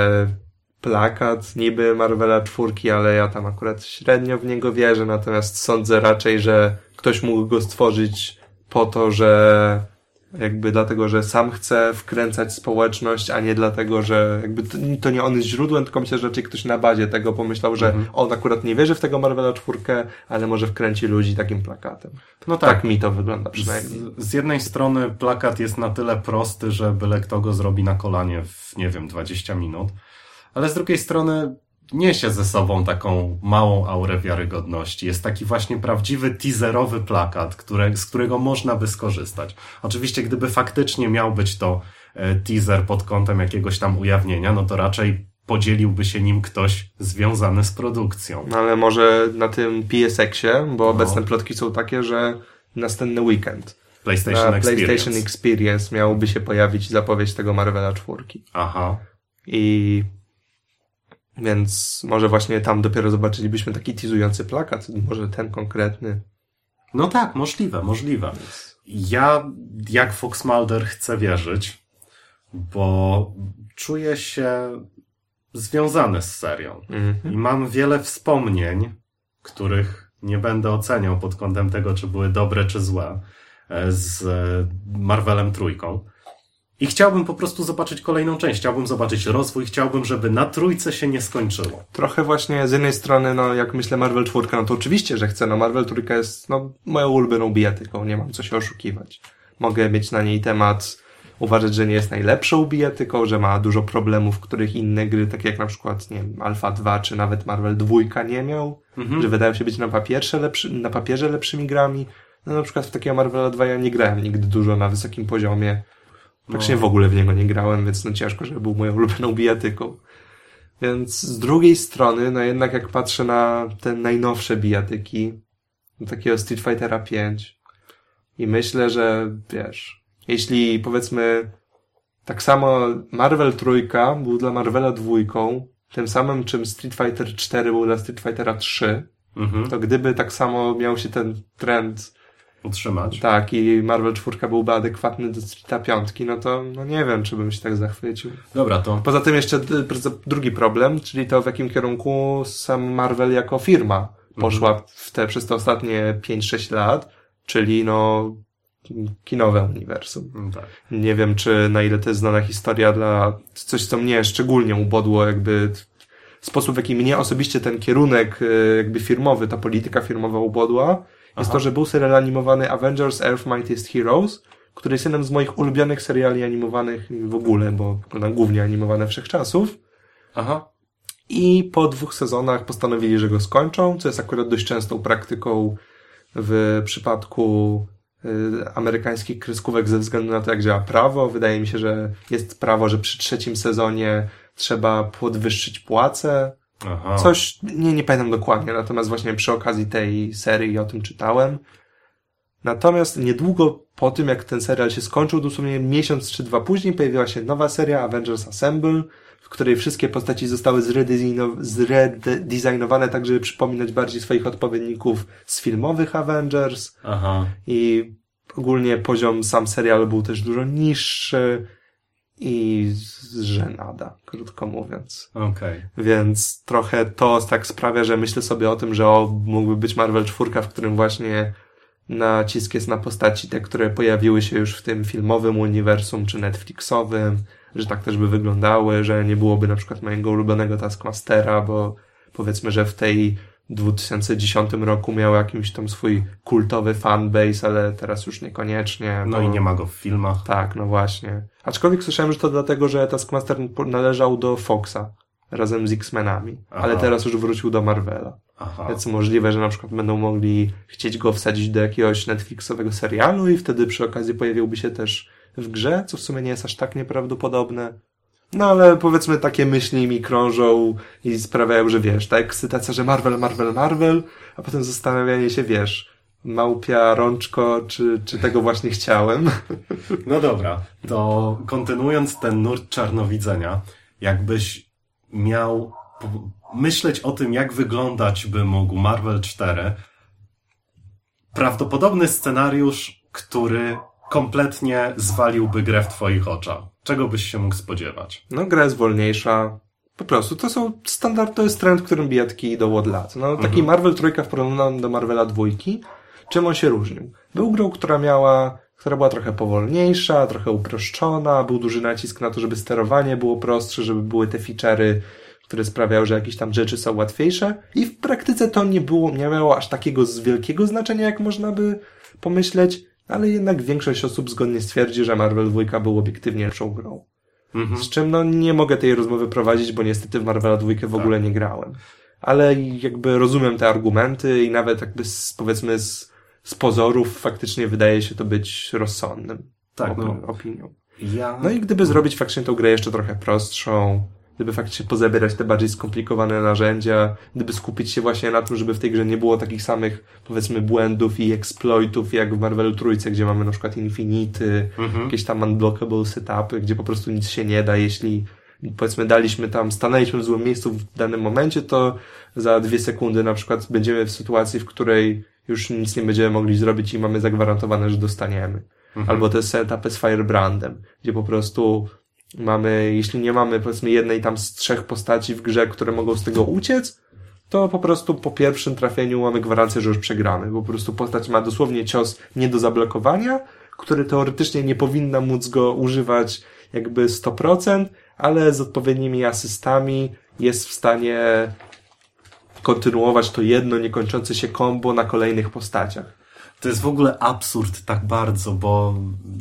plakat niby Marvela czwórki, ale ja tam akurat średnio w niego wierzę, natomiast sądzę raczej, że ktoś mógł go stworzyć po to, że jakby dlatego, że sam chce wkręcać społeczność, a nie dlatego, że jakby to, to nie on jest źródłem, tylko myślę, że raczej ktoś na bazie tego pomyślał, że Mhm. on akurat nie wierzy w tego Marvela czwórkę, ale może wkręci ludzi takim plakatem. No Tak, tak. mi to wygląda przynajmniej. Z, z jednej strony plakat jest na tyle prosty, że byle kto go zrobi na kolanie w, nie wiem, 20 minut, ale z drugiej strony niesie ze sobą taką małą aurę wiarygodności. Jest taki właśnie prawdziwy teaserowy plakat, które, z którego można by skorzystać. Oczywiście, gdyby faktycznie miał być to e, teaser pod kątem jakiegoś tam ujawnienia, no to raczej podzieliłby się nim ktoś związany z produkcją. No ale może na tym PSX-ie, bo No. obecne plotki są takie, że następny weekend PlayStation na Experience. PlayStation Experience miałoby się pojawić zapowiedź tego Marvela czwórki. Aha. I więc może właśnie tam dopiero zobaczylibyśmy taki teasujący plakat, może ten konkretny. No tak, możliwe, możliwe. Ja, jak Fox Mulder, chcę wierzyć, bo czuję się związany z serią. Mhm. I mam wiele wspomnień, których nie będę oceniał pod kątem tego, czy były dobre, czy złe, e, z Marvelem trójką. I chciałbym po prostu zobaczyć kolejną część. Chciałbym zobaczyć rozwój, chciałbym, żeby na trójce się nie skończyło. Trochę właśnie z jednej strony, no jak myślę Marvel 4, no to oczywiście, że chcę, no Marvel 3 jest no, moją ulubioną bijatyką, nie mam co się oszukiwać. Mogę mieć na niej temat, uważać, że nie jest najlepszą bijatyką, że ma dużo problemów, których inne gry, takie jak na przykład, nie wiem, Alpha 2 czy nawet Marvel 2 nie miał, Mhm. że wydają się być na papierze, lepszy, na papierze lepszymi grami. No na przykład w takiego Marvela 2 ja nie grałem nigdy dużo na wysokim poziomie. Praktycznie No. w ogóle w niego nie grałem, więc no ciężko, żeby był moją ulubioną bijatyką. Więc z drugiej strony, no jednak jak patrzę na te najnowsze bijatyki, do takiego Street Fightera 5 i myślę, że wiesz, jeśli powiedzmy tak samo Marvel trójka był dla Marvela dwójką, tym samym czym Street Fighter 4 był dla Street Fightera 3, Mhm. to gdyby tak samo miał się ten trend Utrzymać. tak, i Marvel 4 byłby adekwatny do Streeta 5, no to no nie wiem, czy bym się tak zachwycił. Dobra, to Poza tym jeszcze drugi problem, czyli to w jakim kierunku sam Marvel jako firma poszła w te, przez te ostatnie 5-6 lat, czyli no kinowe uniwersum. mm, tak. Nie wiem, czy na ile to jest znana historia dla coś, co mnie szczególnie ubodło jakby sposób, w jaki mnie osobiście ten kierunek e, jakby firmowy, ta polityka firmowa ubodła, jest Aha. to, że był serial animowany Avengers Earth Mightiest Heroes, który jest jednym z moich ulubionych seriali animowanych w ogóle, bo oglądam głównie animowane wszechczasów. Aha. I po dwóch sezonach postanowili, że go skończą, co jest akurat dość częstą praktyką w przypadku y, amerykańskich kreskówek ze względu na to, jak działa prawo. Wydaje mi się, że jest prawo, że przy trzecim sezonie trzeba podwyższyć płace. Aha. Coś, nie, nie pamiętam dokładnie, natomiast właśnie przy okazji tej serii o tym czytałem. Natomiast niedługo po tym, jak ten serial się skończył, dosłownie miesiąc czy dwa później, pojawiła się nowa seria Avengers Assemble, w której wszystkie postaci zostały zredesigno- zredesignowane tak, żeby przypominać bardziej swoich odpowiedników z filmowych Avengers Aha. i ogólnie poziom sam serialu był też dużo niższy i żenada, krótko mówiąc. Okej. Więc trochę to tak sprawia, że myślę sobie o tym, że o, mógłby być Marvel 4, w którym właśnie nacisk jest na postaci te, które pojawiły się już w tym filmowym uniwersum czy Netflixowym, że tak też by wyglądały, że nie byłoby na przykład mojego ulubionego Taskmastera, bo powiedzmy, że w tej 2010 roku miał jakiś tam swój kultowy fanbase, ale teraz już niekoniecznie. No bo- i nie ma go w filmach. tak, no właśnie. Aczkolwiek słyszałem, że to dlatego, że Taskmaster należał do Foxa razem z X-Menami, ale teraz już wrócił do Marvela. Aha. Więc możliwe, że na przykład będą mogli chcieć go wsadzić do jakiegoś Netflixowego serialu i wtedy przy okazji pojawiłby się też w grze, co w sumie nie jest aż tak nieprawdopodobne. No ale powiedzmy takie myśli mi krążą i sprawiają, że wiesz, ta ekscytacja, że Marvel, Marvel, Marvel, a potem zastanawianie się, wiesz, małpia, rączko, czy, czy tego właśnie chciałem. No dobra, to kontynuując ten nurt czarnowidzenia, jakbyś miał myśleć o tym, jak wyglądać by mógł Marvel 4, prawdopodobny scenariusz, który kompletnie zwaliłby grę w twoich oczach. Czego byś się mógł spodziewać? No, gra jest wolniejsza. Po prostu, to są standard, to jest trend, którym bijatki idą od lat. No, taki Marvel trójka w porównaniu do Marvela dwójki. Czym on się różnił? Był grą, która miała, która była trochę powolniejsza, trochę uproszczona, był duży nacisk na to, żeby sterowanie było prostsze, żeby były te feature'y, które sprawiały, że jakieś tam rzeczy są łatwiejsze. I w praktyce to nie było, nie miało aż takiego z wielkiego znaczenia, jak można by pomyśleć, ale jednak większość osób zgodnie stwierdzi, że Marvel 2 był obiektywnie lepszą grą. Mhm. Z czym no nie mogę tej rozmowy prowadzić, bo niestety w Marvela dwójkę w ogóle nie grałem. Ale jakby rozumiem te argumenty i nawet jakby z, powiedzmy z, z pozorów faktycznie wydaje się to być rozsądnym. Tak, no. opinią. Ja... No i gdyby zrobić faktycznie tą grę jeszcze trochę prostszą, gdyby faktycznie pozabierać te bardziej skomplikowane narzędzia, gdyby skupić się właśnie na tym, żeby w tej grze nie było takich samych, powiedzmy, błędów i exploitów, jak w Marvelu Trójce, gdzie mamy na przykład Infinity, Mhm. jakieś tam unblockable setupy, gdzie po prostu nic się nie da, jeśli powiedzmy daliśmy tam, stanęliśmy w złym miejscu w danym momencie, to za dwie sekundy na przykład będziemy w sytuacji, w której już nic nie będziemy mogli zrobić i mamy zagwarantowane, że dostaniemy. Mhm. Albo te setupy z Firebrandem, gdzie po prostu mamy, jeśli nie mamy powiedzmy jednej tam z trzech postaci w grze, które mogą z tego uciec, to po prostu po pierwszym trafieniu mamy gwarancję, że już przegramy. Po prostu postać ma dosłownie cios nie do zablokowania, który teoretycznie nie powinna móc go używać jakby 100%, ale z odpowiednimi asystami jest w stanie kontynuować to jedno niekończące się kombo na kolejnych postaciach. To jest w ogóle absurd tak bardzo, bo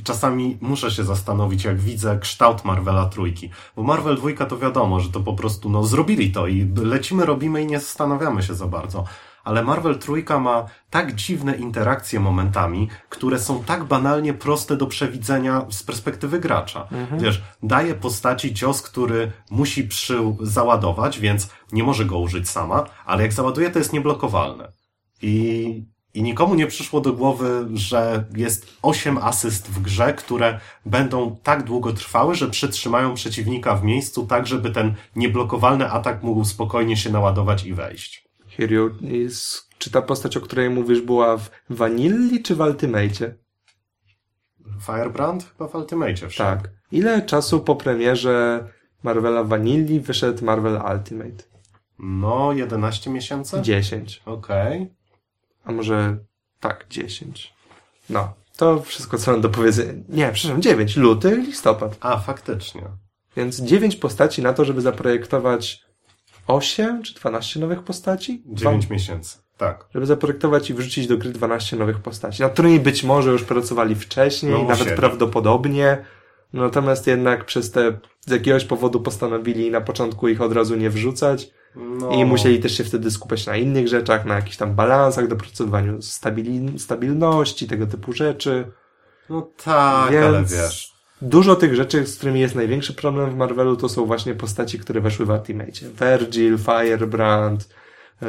czasami muszę się zastanowić, jak widzę kształt Marvela trójki. Bo Marvel dwójka to wiadomo, że to po prostu, no zrobili to i lecimy, robimy i nie zastanawiamy się za bardzo. Ale Marvel trójka ma tak dziwne interakcje momentami, które są tak banalnie proste do przewidzenia z perspektywy gracza. Wiesz, daje postaci cios, który musi przy załadować, więc nie może go użyć sama, ale jak załaduje, to jest nieblokowalne. I, I nikomu nie przyszło do głowy, że jest osiem asyst w grze, które będą tak długo trwały, że przytrzymają przeciwnika w miejscu, tak żeby ten nieblokowalny atak mógł spokojnie się naładować i wejść. Jest, czy ta postać, o której mówisz, była w Vanilli czy w Ultimate? Firebrand chyba w Ultimate. Tak. Ile czasu po premierze Marvela Vanilli wyszedł Marvel Ultimate? No, 11 miesięcy? 10. Okej. A może tak, 10. No, to wszystko, co mam do powiedzenia. Nie, przepraszam, 9. Luty, listopad. A, faktycznie. Więc 9 postaci na to, żeby zaprojektować 8 czy 12 nowych postaci? 9 miesięcy. Tak. Żeby zaprojektować i wrzucić do gry 12 nowych postaci, nad którymi być może już pracowali wcześniej, No, nawet musieli. prawdopodobnie. Natomiast jednak przez te, z jakiegoś powodu postanowili na początku ich od razu nie wrzucać No, i musieli też się wtedy skupiać na innych rzeczach, na jakichś tam balansach, dopracowywaniu stabili, stabilności, tego typu rzeczy. No tak, Więc ale wiesz. Dużo tych rzeczy, z którymi jest największy problem w Marvelu, to są właśnie postaci, które weszły w Ultimate. Virgil, Firebrand, yy,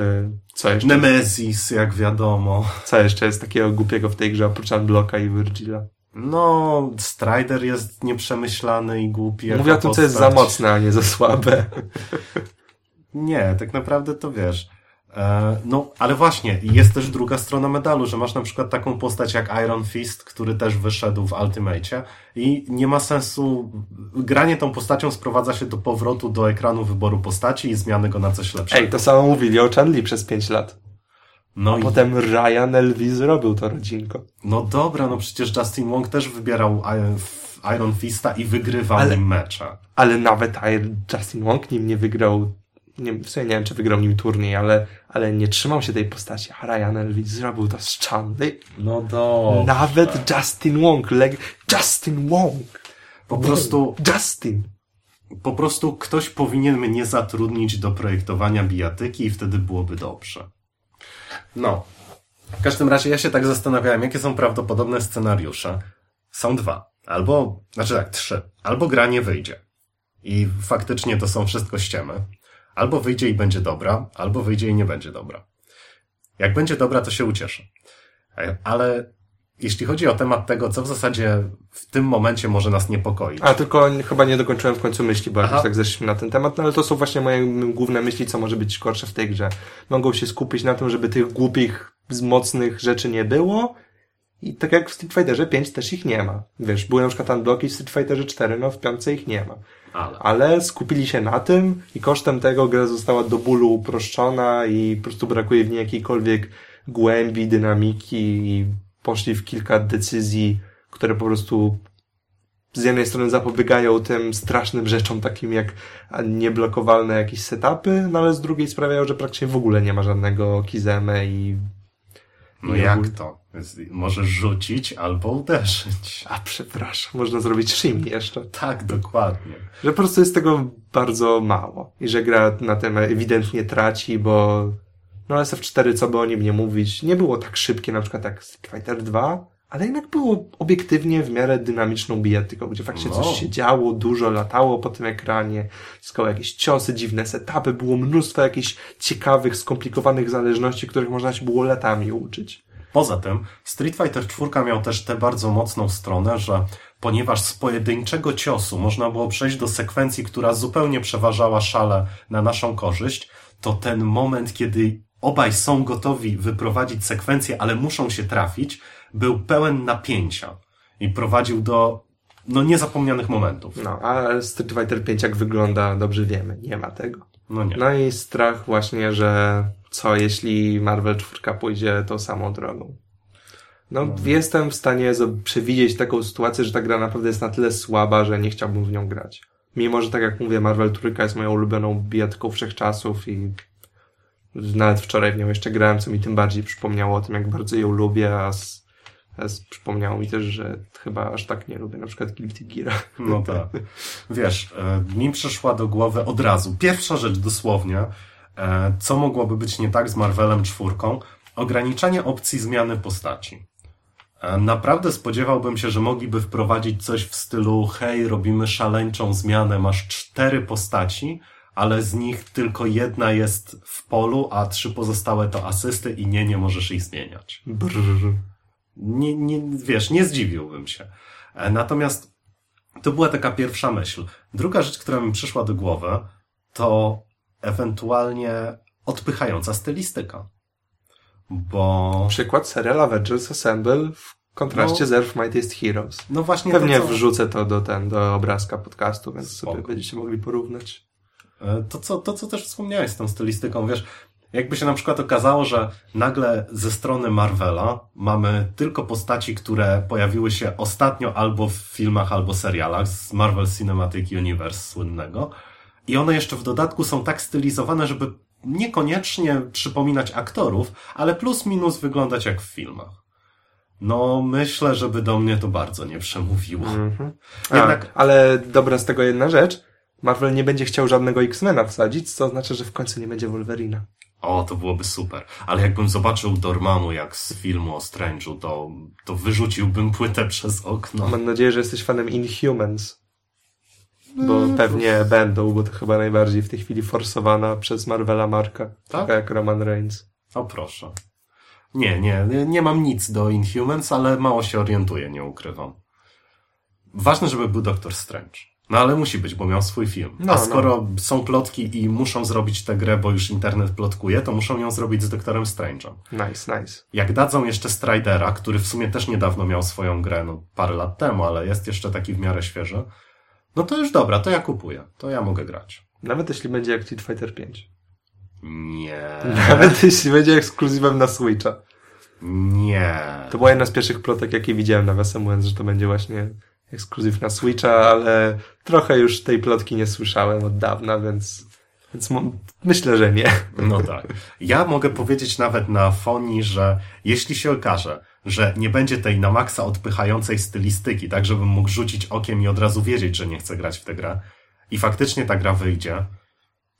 co jeszcze? Nemesis, jak wiadomo. Co jeszcze jest takiego głupiego w tej grze, oprócz Unblocka i Virgila? No, Strider jest nieprzemyślany i głupi. Mówię o tym, co jest za mocne, a nie za słabe. <laughs> Nie, tak naprawdę to wiesz. E, no, ale właśnie, jest też druga strona medalu, że masz na przykład taką postać jak Iron Fist, który też wyszedł w Ultimate i nie ma sensu, granie tą postacią sprowadza się do powrotu do ekranu wyboru postaci i zmiany go na coś lepszego. Ej, to samo mówili o Chanli przez 5 lat. No, i, Potem Ryan Elvis zrobił to rodzinko. no dobra, no przecież Justin Wong też wybierał Iron, Iron Fista i wygrywał Ale- nim mecze. Ale nawet Justin Wong nim nie wygrał, nie, w sumie nie wiem, czy wygrał nim turniej, ale, ale nie trzymał się tej postaci. A Ryan Elvis zrobił to z Chanli. No dobrze. Nawet Justin Wong, leg... Justin Wong! Po prostu Justin! Po prostu ktoś powinien mnie zatrudnić do projektowania bijatyki i wtedy byłoby dobrze. No. W każdym razie ja się tak zastanawiałem, jakie są prawdopodobne scenariusze. Są dwa. Albo, znaczy tak, trzy. Albo gra nie wyjdzie. I faktycznie to są wszystko ściemy. Albo wyjdzie i będzie dobra, albo wyjdzie i nie będzie dobra. Jak będzie dobra, to się ucieszę. E, Ale jeśli chodzi o temat tego, co w zasadzie w tym momencie może nas niepokoić. A tylko chyba nie dokończyłem w końcu myśli, bo Aha. jakoś tak zeszliśmy na ten temat, no ale to są właśnie moje główne myśli, co może być gorsze w tej grze. Mogą się skupić na tym, żeby tych głupich, mocnych rzeczy nie było i tak jak w Street Fighterze 5 też ich nie ma. Wiesz, były na przykład unblocki w Street Fighterze 4, no w piątce ich nie ma. Ale. Ale skupili się na tym i kosztem tego gra została do bólu uproszczona i po prostu brakuje w niej jakiejkolwiek głębi, dynamiki i poszli w kilka decyzji, które po prostu z jednej strony zapobiegają tym strasznym rzeczom takim jak nieblokowalne jakieś setupy, no ale z drugiej sprawiają, że praktycznie w ogóle nie ma żadnego kizeme i No I jak to? Możesz rzucić albo uderzyć. a przepraszam, można zrobić shimi jeszcze. Tak, dokładnie. Że po prostu jest tego bardzo mało. I że gra na tym ewidentnie traci, bo no SF4, co by o nim nie mówić, nie było tak szybkie na przykład jak Street Fighter 2, ale jednak było obiektywnie w miarę dynamiczną bijatyką, gdzie faktycznie No. coś się działo, dużo latało po tym ekranie, zyskało jakieś ciosy, dziwne setupy, było mnóstwo jakichś ciekawych, skomplikowanych zależności, których można się było latami uczyć. Poza tym Street Fighter 4 miał też tę bardzo mocną stronę, że ponieważ z pojedynczego ciosu można było przejść do sekwencji, która zupełnie przeważała szale na naszą korzyść, to ten moment, kiedy obaj są gotowi wyprowadzić sekwencję, ale muszą się trafić, był pełen napięcia i prowadził do no niezapomnianych momentów. No, a Street Fighter 5 jak wygląda, dobrze wiemy, nie ma tego. No nie. No i strach właśnie, że co jeśli Marvel 4 pójdzie tą samą drogą. No, jestem w stanie przewidzieć taką sytuację, że ta gra naprawdę jest na tyle słaba, że nie chciałbym w nią grać. Mimo, że tak jak mówię, Marvel 4 jest moją ulubioną bijatką wszechczasów i nawet wczoraj w nią jeszcze grałem, co mi tym bardziej przypomniało o tym, jak bardzo ją lubię, a, z, przypomniało mi też, że chyba aż tak nie lubię na przykład Guilty Gear. No <laughs> tak. Wiesz, e, mi przyszła do głowy od razu, pierwsza rzecz dosłownie, e, co mogłoby być nie tak z Marvelem czwórką, ograniczanie opcji zmiany postaci. E, Naprawdę spodziewałbym się, że mogliby wprowadzić coś w stylu hej, robimy szaleńczą zmianę, masz cztery postaci, ale z nich tylko jedna jest w polu, a trzy pozostałe to asysty i nie, nie możesz ich zmieniać Brrr. nie, nie, wiesz, nie zdziwiłbym się. E, Natomiast to była taka pierwsza myśl. Druga rzecz, która mi przyszła do głowy, to ewentualnie odpychająca stylistyka. Bo, Przykład serial Avengers Assemble w kontraście No. z Earth Mightiest Heroes. no właśnie Pewnie to, co, wrzucę to do, ten, do obrazka podcastu, więc Spoko. sobie będziecie mogli porównać. E, to, co, to, co też wspomniałeś z tą stylistyką, wiesz, jakby się na przykład okazało, że nagle ze strony Marvela mamy tylko postaci, które pojawiły się ostatnio albo w filmach, albo serialach z Marvel Cinematic Universe słynnego I one jeszcze w dodatku są tak stylizowane, żeby niekoniecznie przypominać aktorów, ale plus minus wyglądać jak w filmach. No, myślę, żeby do mnie to bardzo nie przemówiło. Mhm. A, Jednak- Ale dobra z tego jedna rzecz. Marvel nie będzie chciał żadnego X-Mena wsadzić, co oznacza, że w końcu nie będzie Wolverina. O, to byłoby super. Ale jakbym zobaczył Dormammu jak z filmu o Strange'u, to, to wyrzuciłbym płytę przez okno. Mam nadzieję, że jesteś fanem Inhumans. Bo pewnie będą, bo to chyba najbardziej w tej chwili forsowana przez Marvela marka. Taka jak Roman Reigns. O proszę. Nie, nie, nie- mam nic do Inhumans, ale mało się orientuję, nie ukrywam. Ważne, żeby był Doctor Strange. No ale musi być, bo miał swój film. No, A no. skoro są plotki i muszą zrobić tę grę, bo już internet plotkuje, to muszą ją zrobić z Doktorem Strange'em. Nice, nice. Jak dadzą jeszcze Stridera, który w sumie też niedawno miał swoją grę, no parę lat temu, ale jest jeszcze taki w miarę świeży, no to już dobra, to ja kupuję. To ja mogę grać. Nawet jeśli będzie jak Street Fighter 5. Nie. <laughs> Nawet jeśli będzie ekskluzywem na Switcha. Nie. To była jedna z pierwszych plotek, jakie widziałem na mówiąc, że to będzie właśnie ekskluzyw na Switcha, ale trochę już tej plotki nie słyszałem od dawna, więc, więc myślę, że nie. No tak. Ja mogę powiedzieć nawet na fonii, że jeśli się okaże, że nie będzie tej na maksa odpychającej stylistyki, tak żebym mógł rzucić okiem i od razu wiedzieć, że nie chcę grać w tę grę i faktycznie ta gra wyjdzie,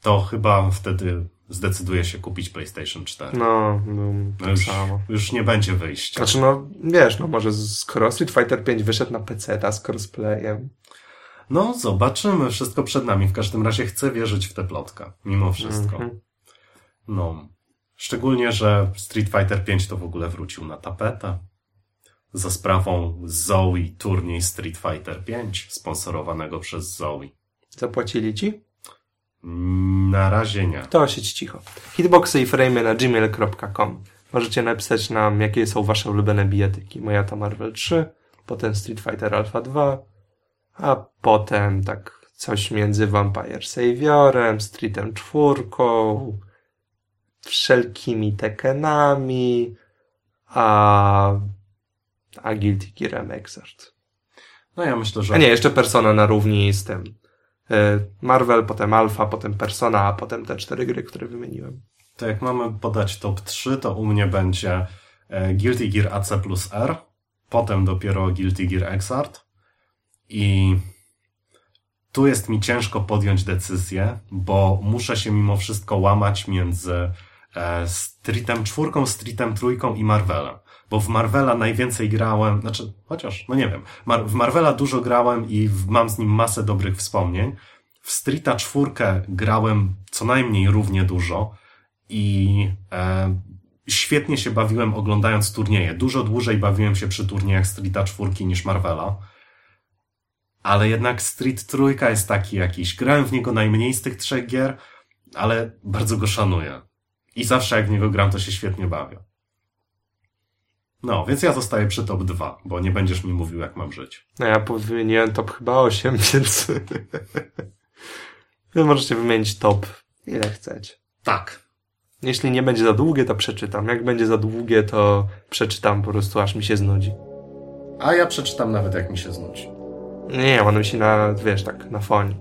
to chyba wtedy zdecyduję się kupić PlayStation 4. No, no No tak już, samo. już nie będzie wyjścia. Znaczy, no, wiesz, no może skoro Street Fighter 5 wyszedł na PC, z crossplayem, No, zobaczymy. Wszystko przed nami. W każdym razie chcę wierzyć w tę plotkę. Mimo wszystko. Mhm. No. Szczególnie, że Street Fighter 5 to w ogóle wrócił na tapetę. Za sprawą Zoe turniej Street Fighter 5, sponsorowanego przez Zoe. zapłacili ci? Na razie nie. To siedź cicho. Hitboxy i frame na gmail.com. Możecie napisać nam, jakie są wasze ulubione bijatyki. Moja to Marvel 3, potem Street Fighter Alpha 2, a potem tak coś między Vampire Saviorem, Streetem 4, wszelkimi Tekkenami, a, a Guilty Gearem Exart. No ja myślę, że... A nie, jeszcze Persona na równi z tym. Y, Marvel, potem Alpha, potem Persona, a potem te cztery gry, które wymieniłem. To jak mamy podać top 3, to u mnie będzie e, Guilty Gear AC plus R, potem dopiero Guilty Gear Exart i tu jest mi ciężko podjąć decyzję, bo muszę się mimo wszystko łamać między e, Streetem 4, Streetem 3 i Marvelem. Bo w Marvela najwięcej grałem, znaczy, chociaż, no nie wiem, w Marvela dużo grałem i mam z nim masę dobrych wspomnień. W Streeta 4 grałem co najmniej równie dużo i e, świetnie się bawiłem oglądając turnieje. Dużo dłużej bawiłem się przy turniejach Streeta 4 niż Marvela. Ale jednak Street Trójka jest taki jakiś. Grałem w niego najmniej z tych trzech gier, ale bardzo go szanuję. I zawsze jak w niego gram, to się świetnie bawię. No, więc ja zostaję przy top 2, bo nie będziesz mi mówił, jak mam żyć. No ja wymieniłem top chyba 8, <laughs> więc... Wy możecie wymienić top ile chcecie. Tak. Jeśli nie będzie za długie, to przeczytam. Jak będzie za długie, to przeczytam po prostu, aż mi się znudzi. A ja przeczytam nawet, jak mi się znudzi. Nie, mam myśli na, wiesz, tak, na fonie,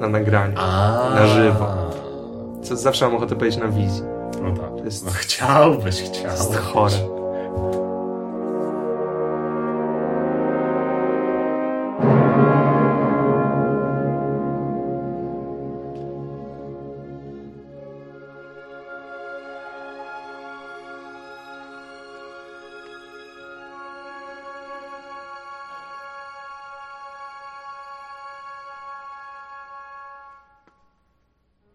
na nagraniu. A Na żywo. Co zawsze mam ochotę powiedzieć na wizji. No tak. To jest- No, chciałbyś, To chciałbyś. jest chore.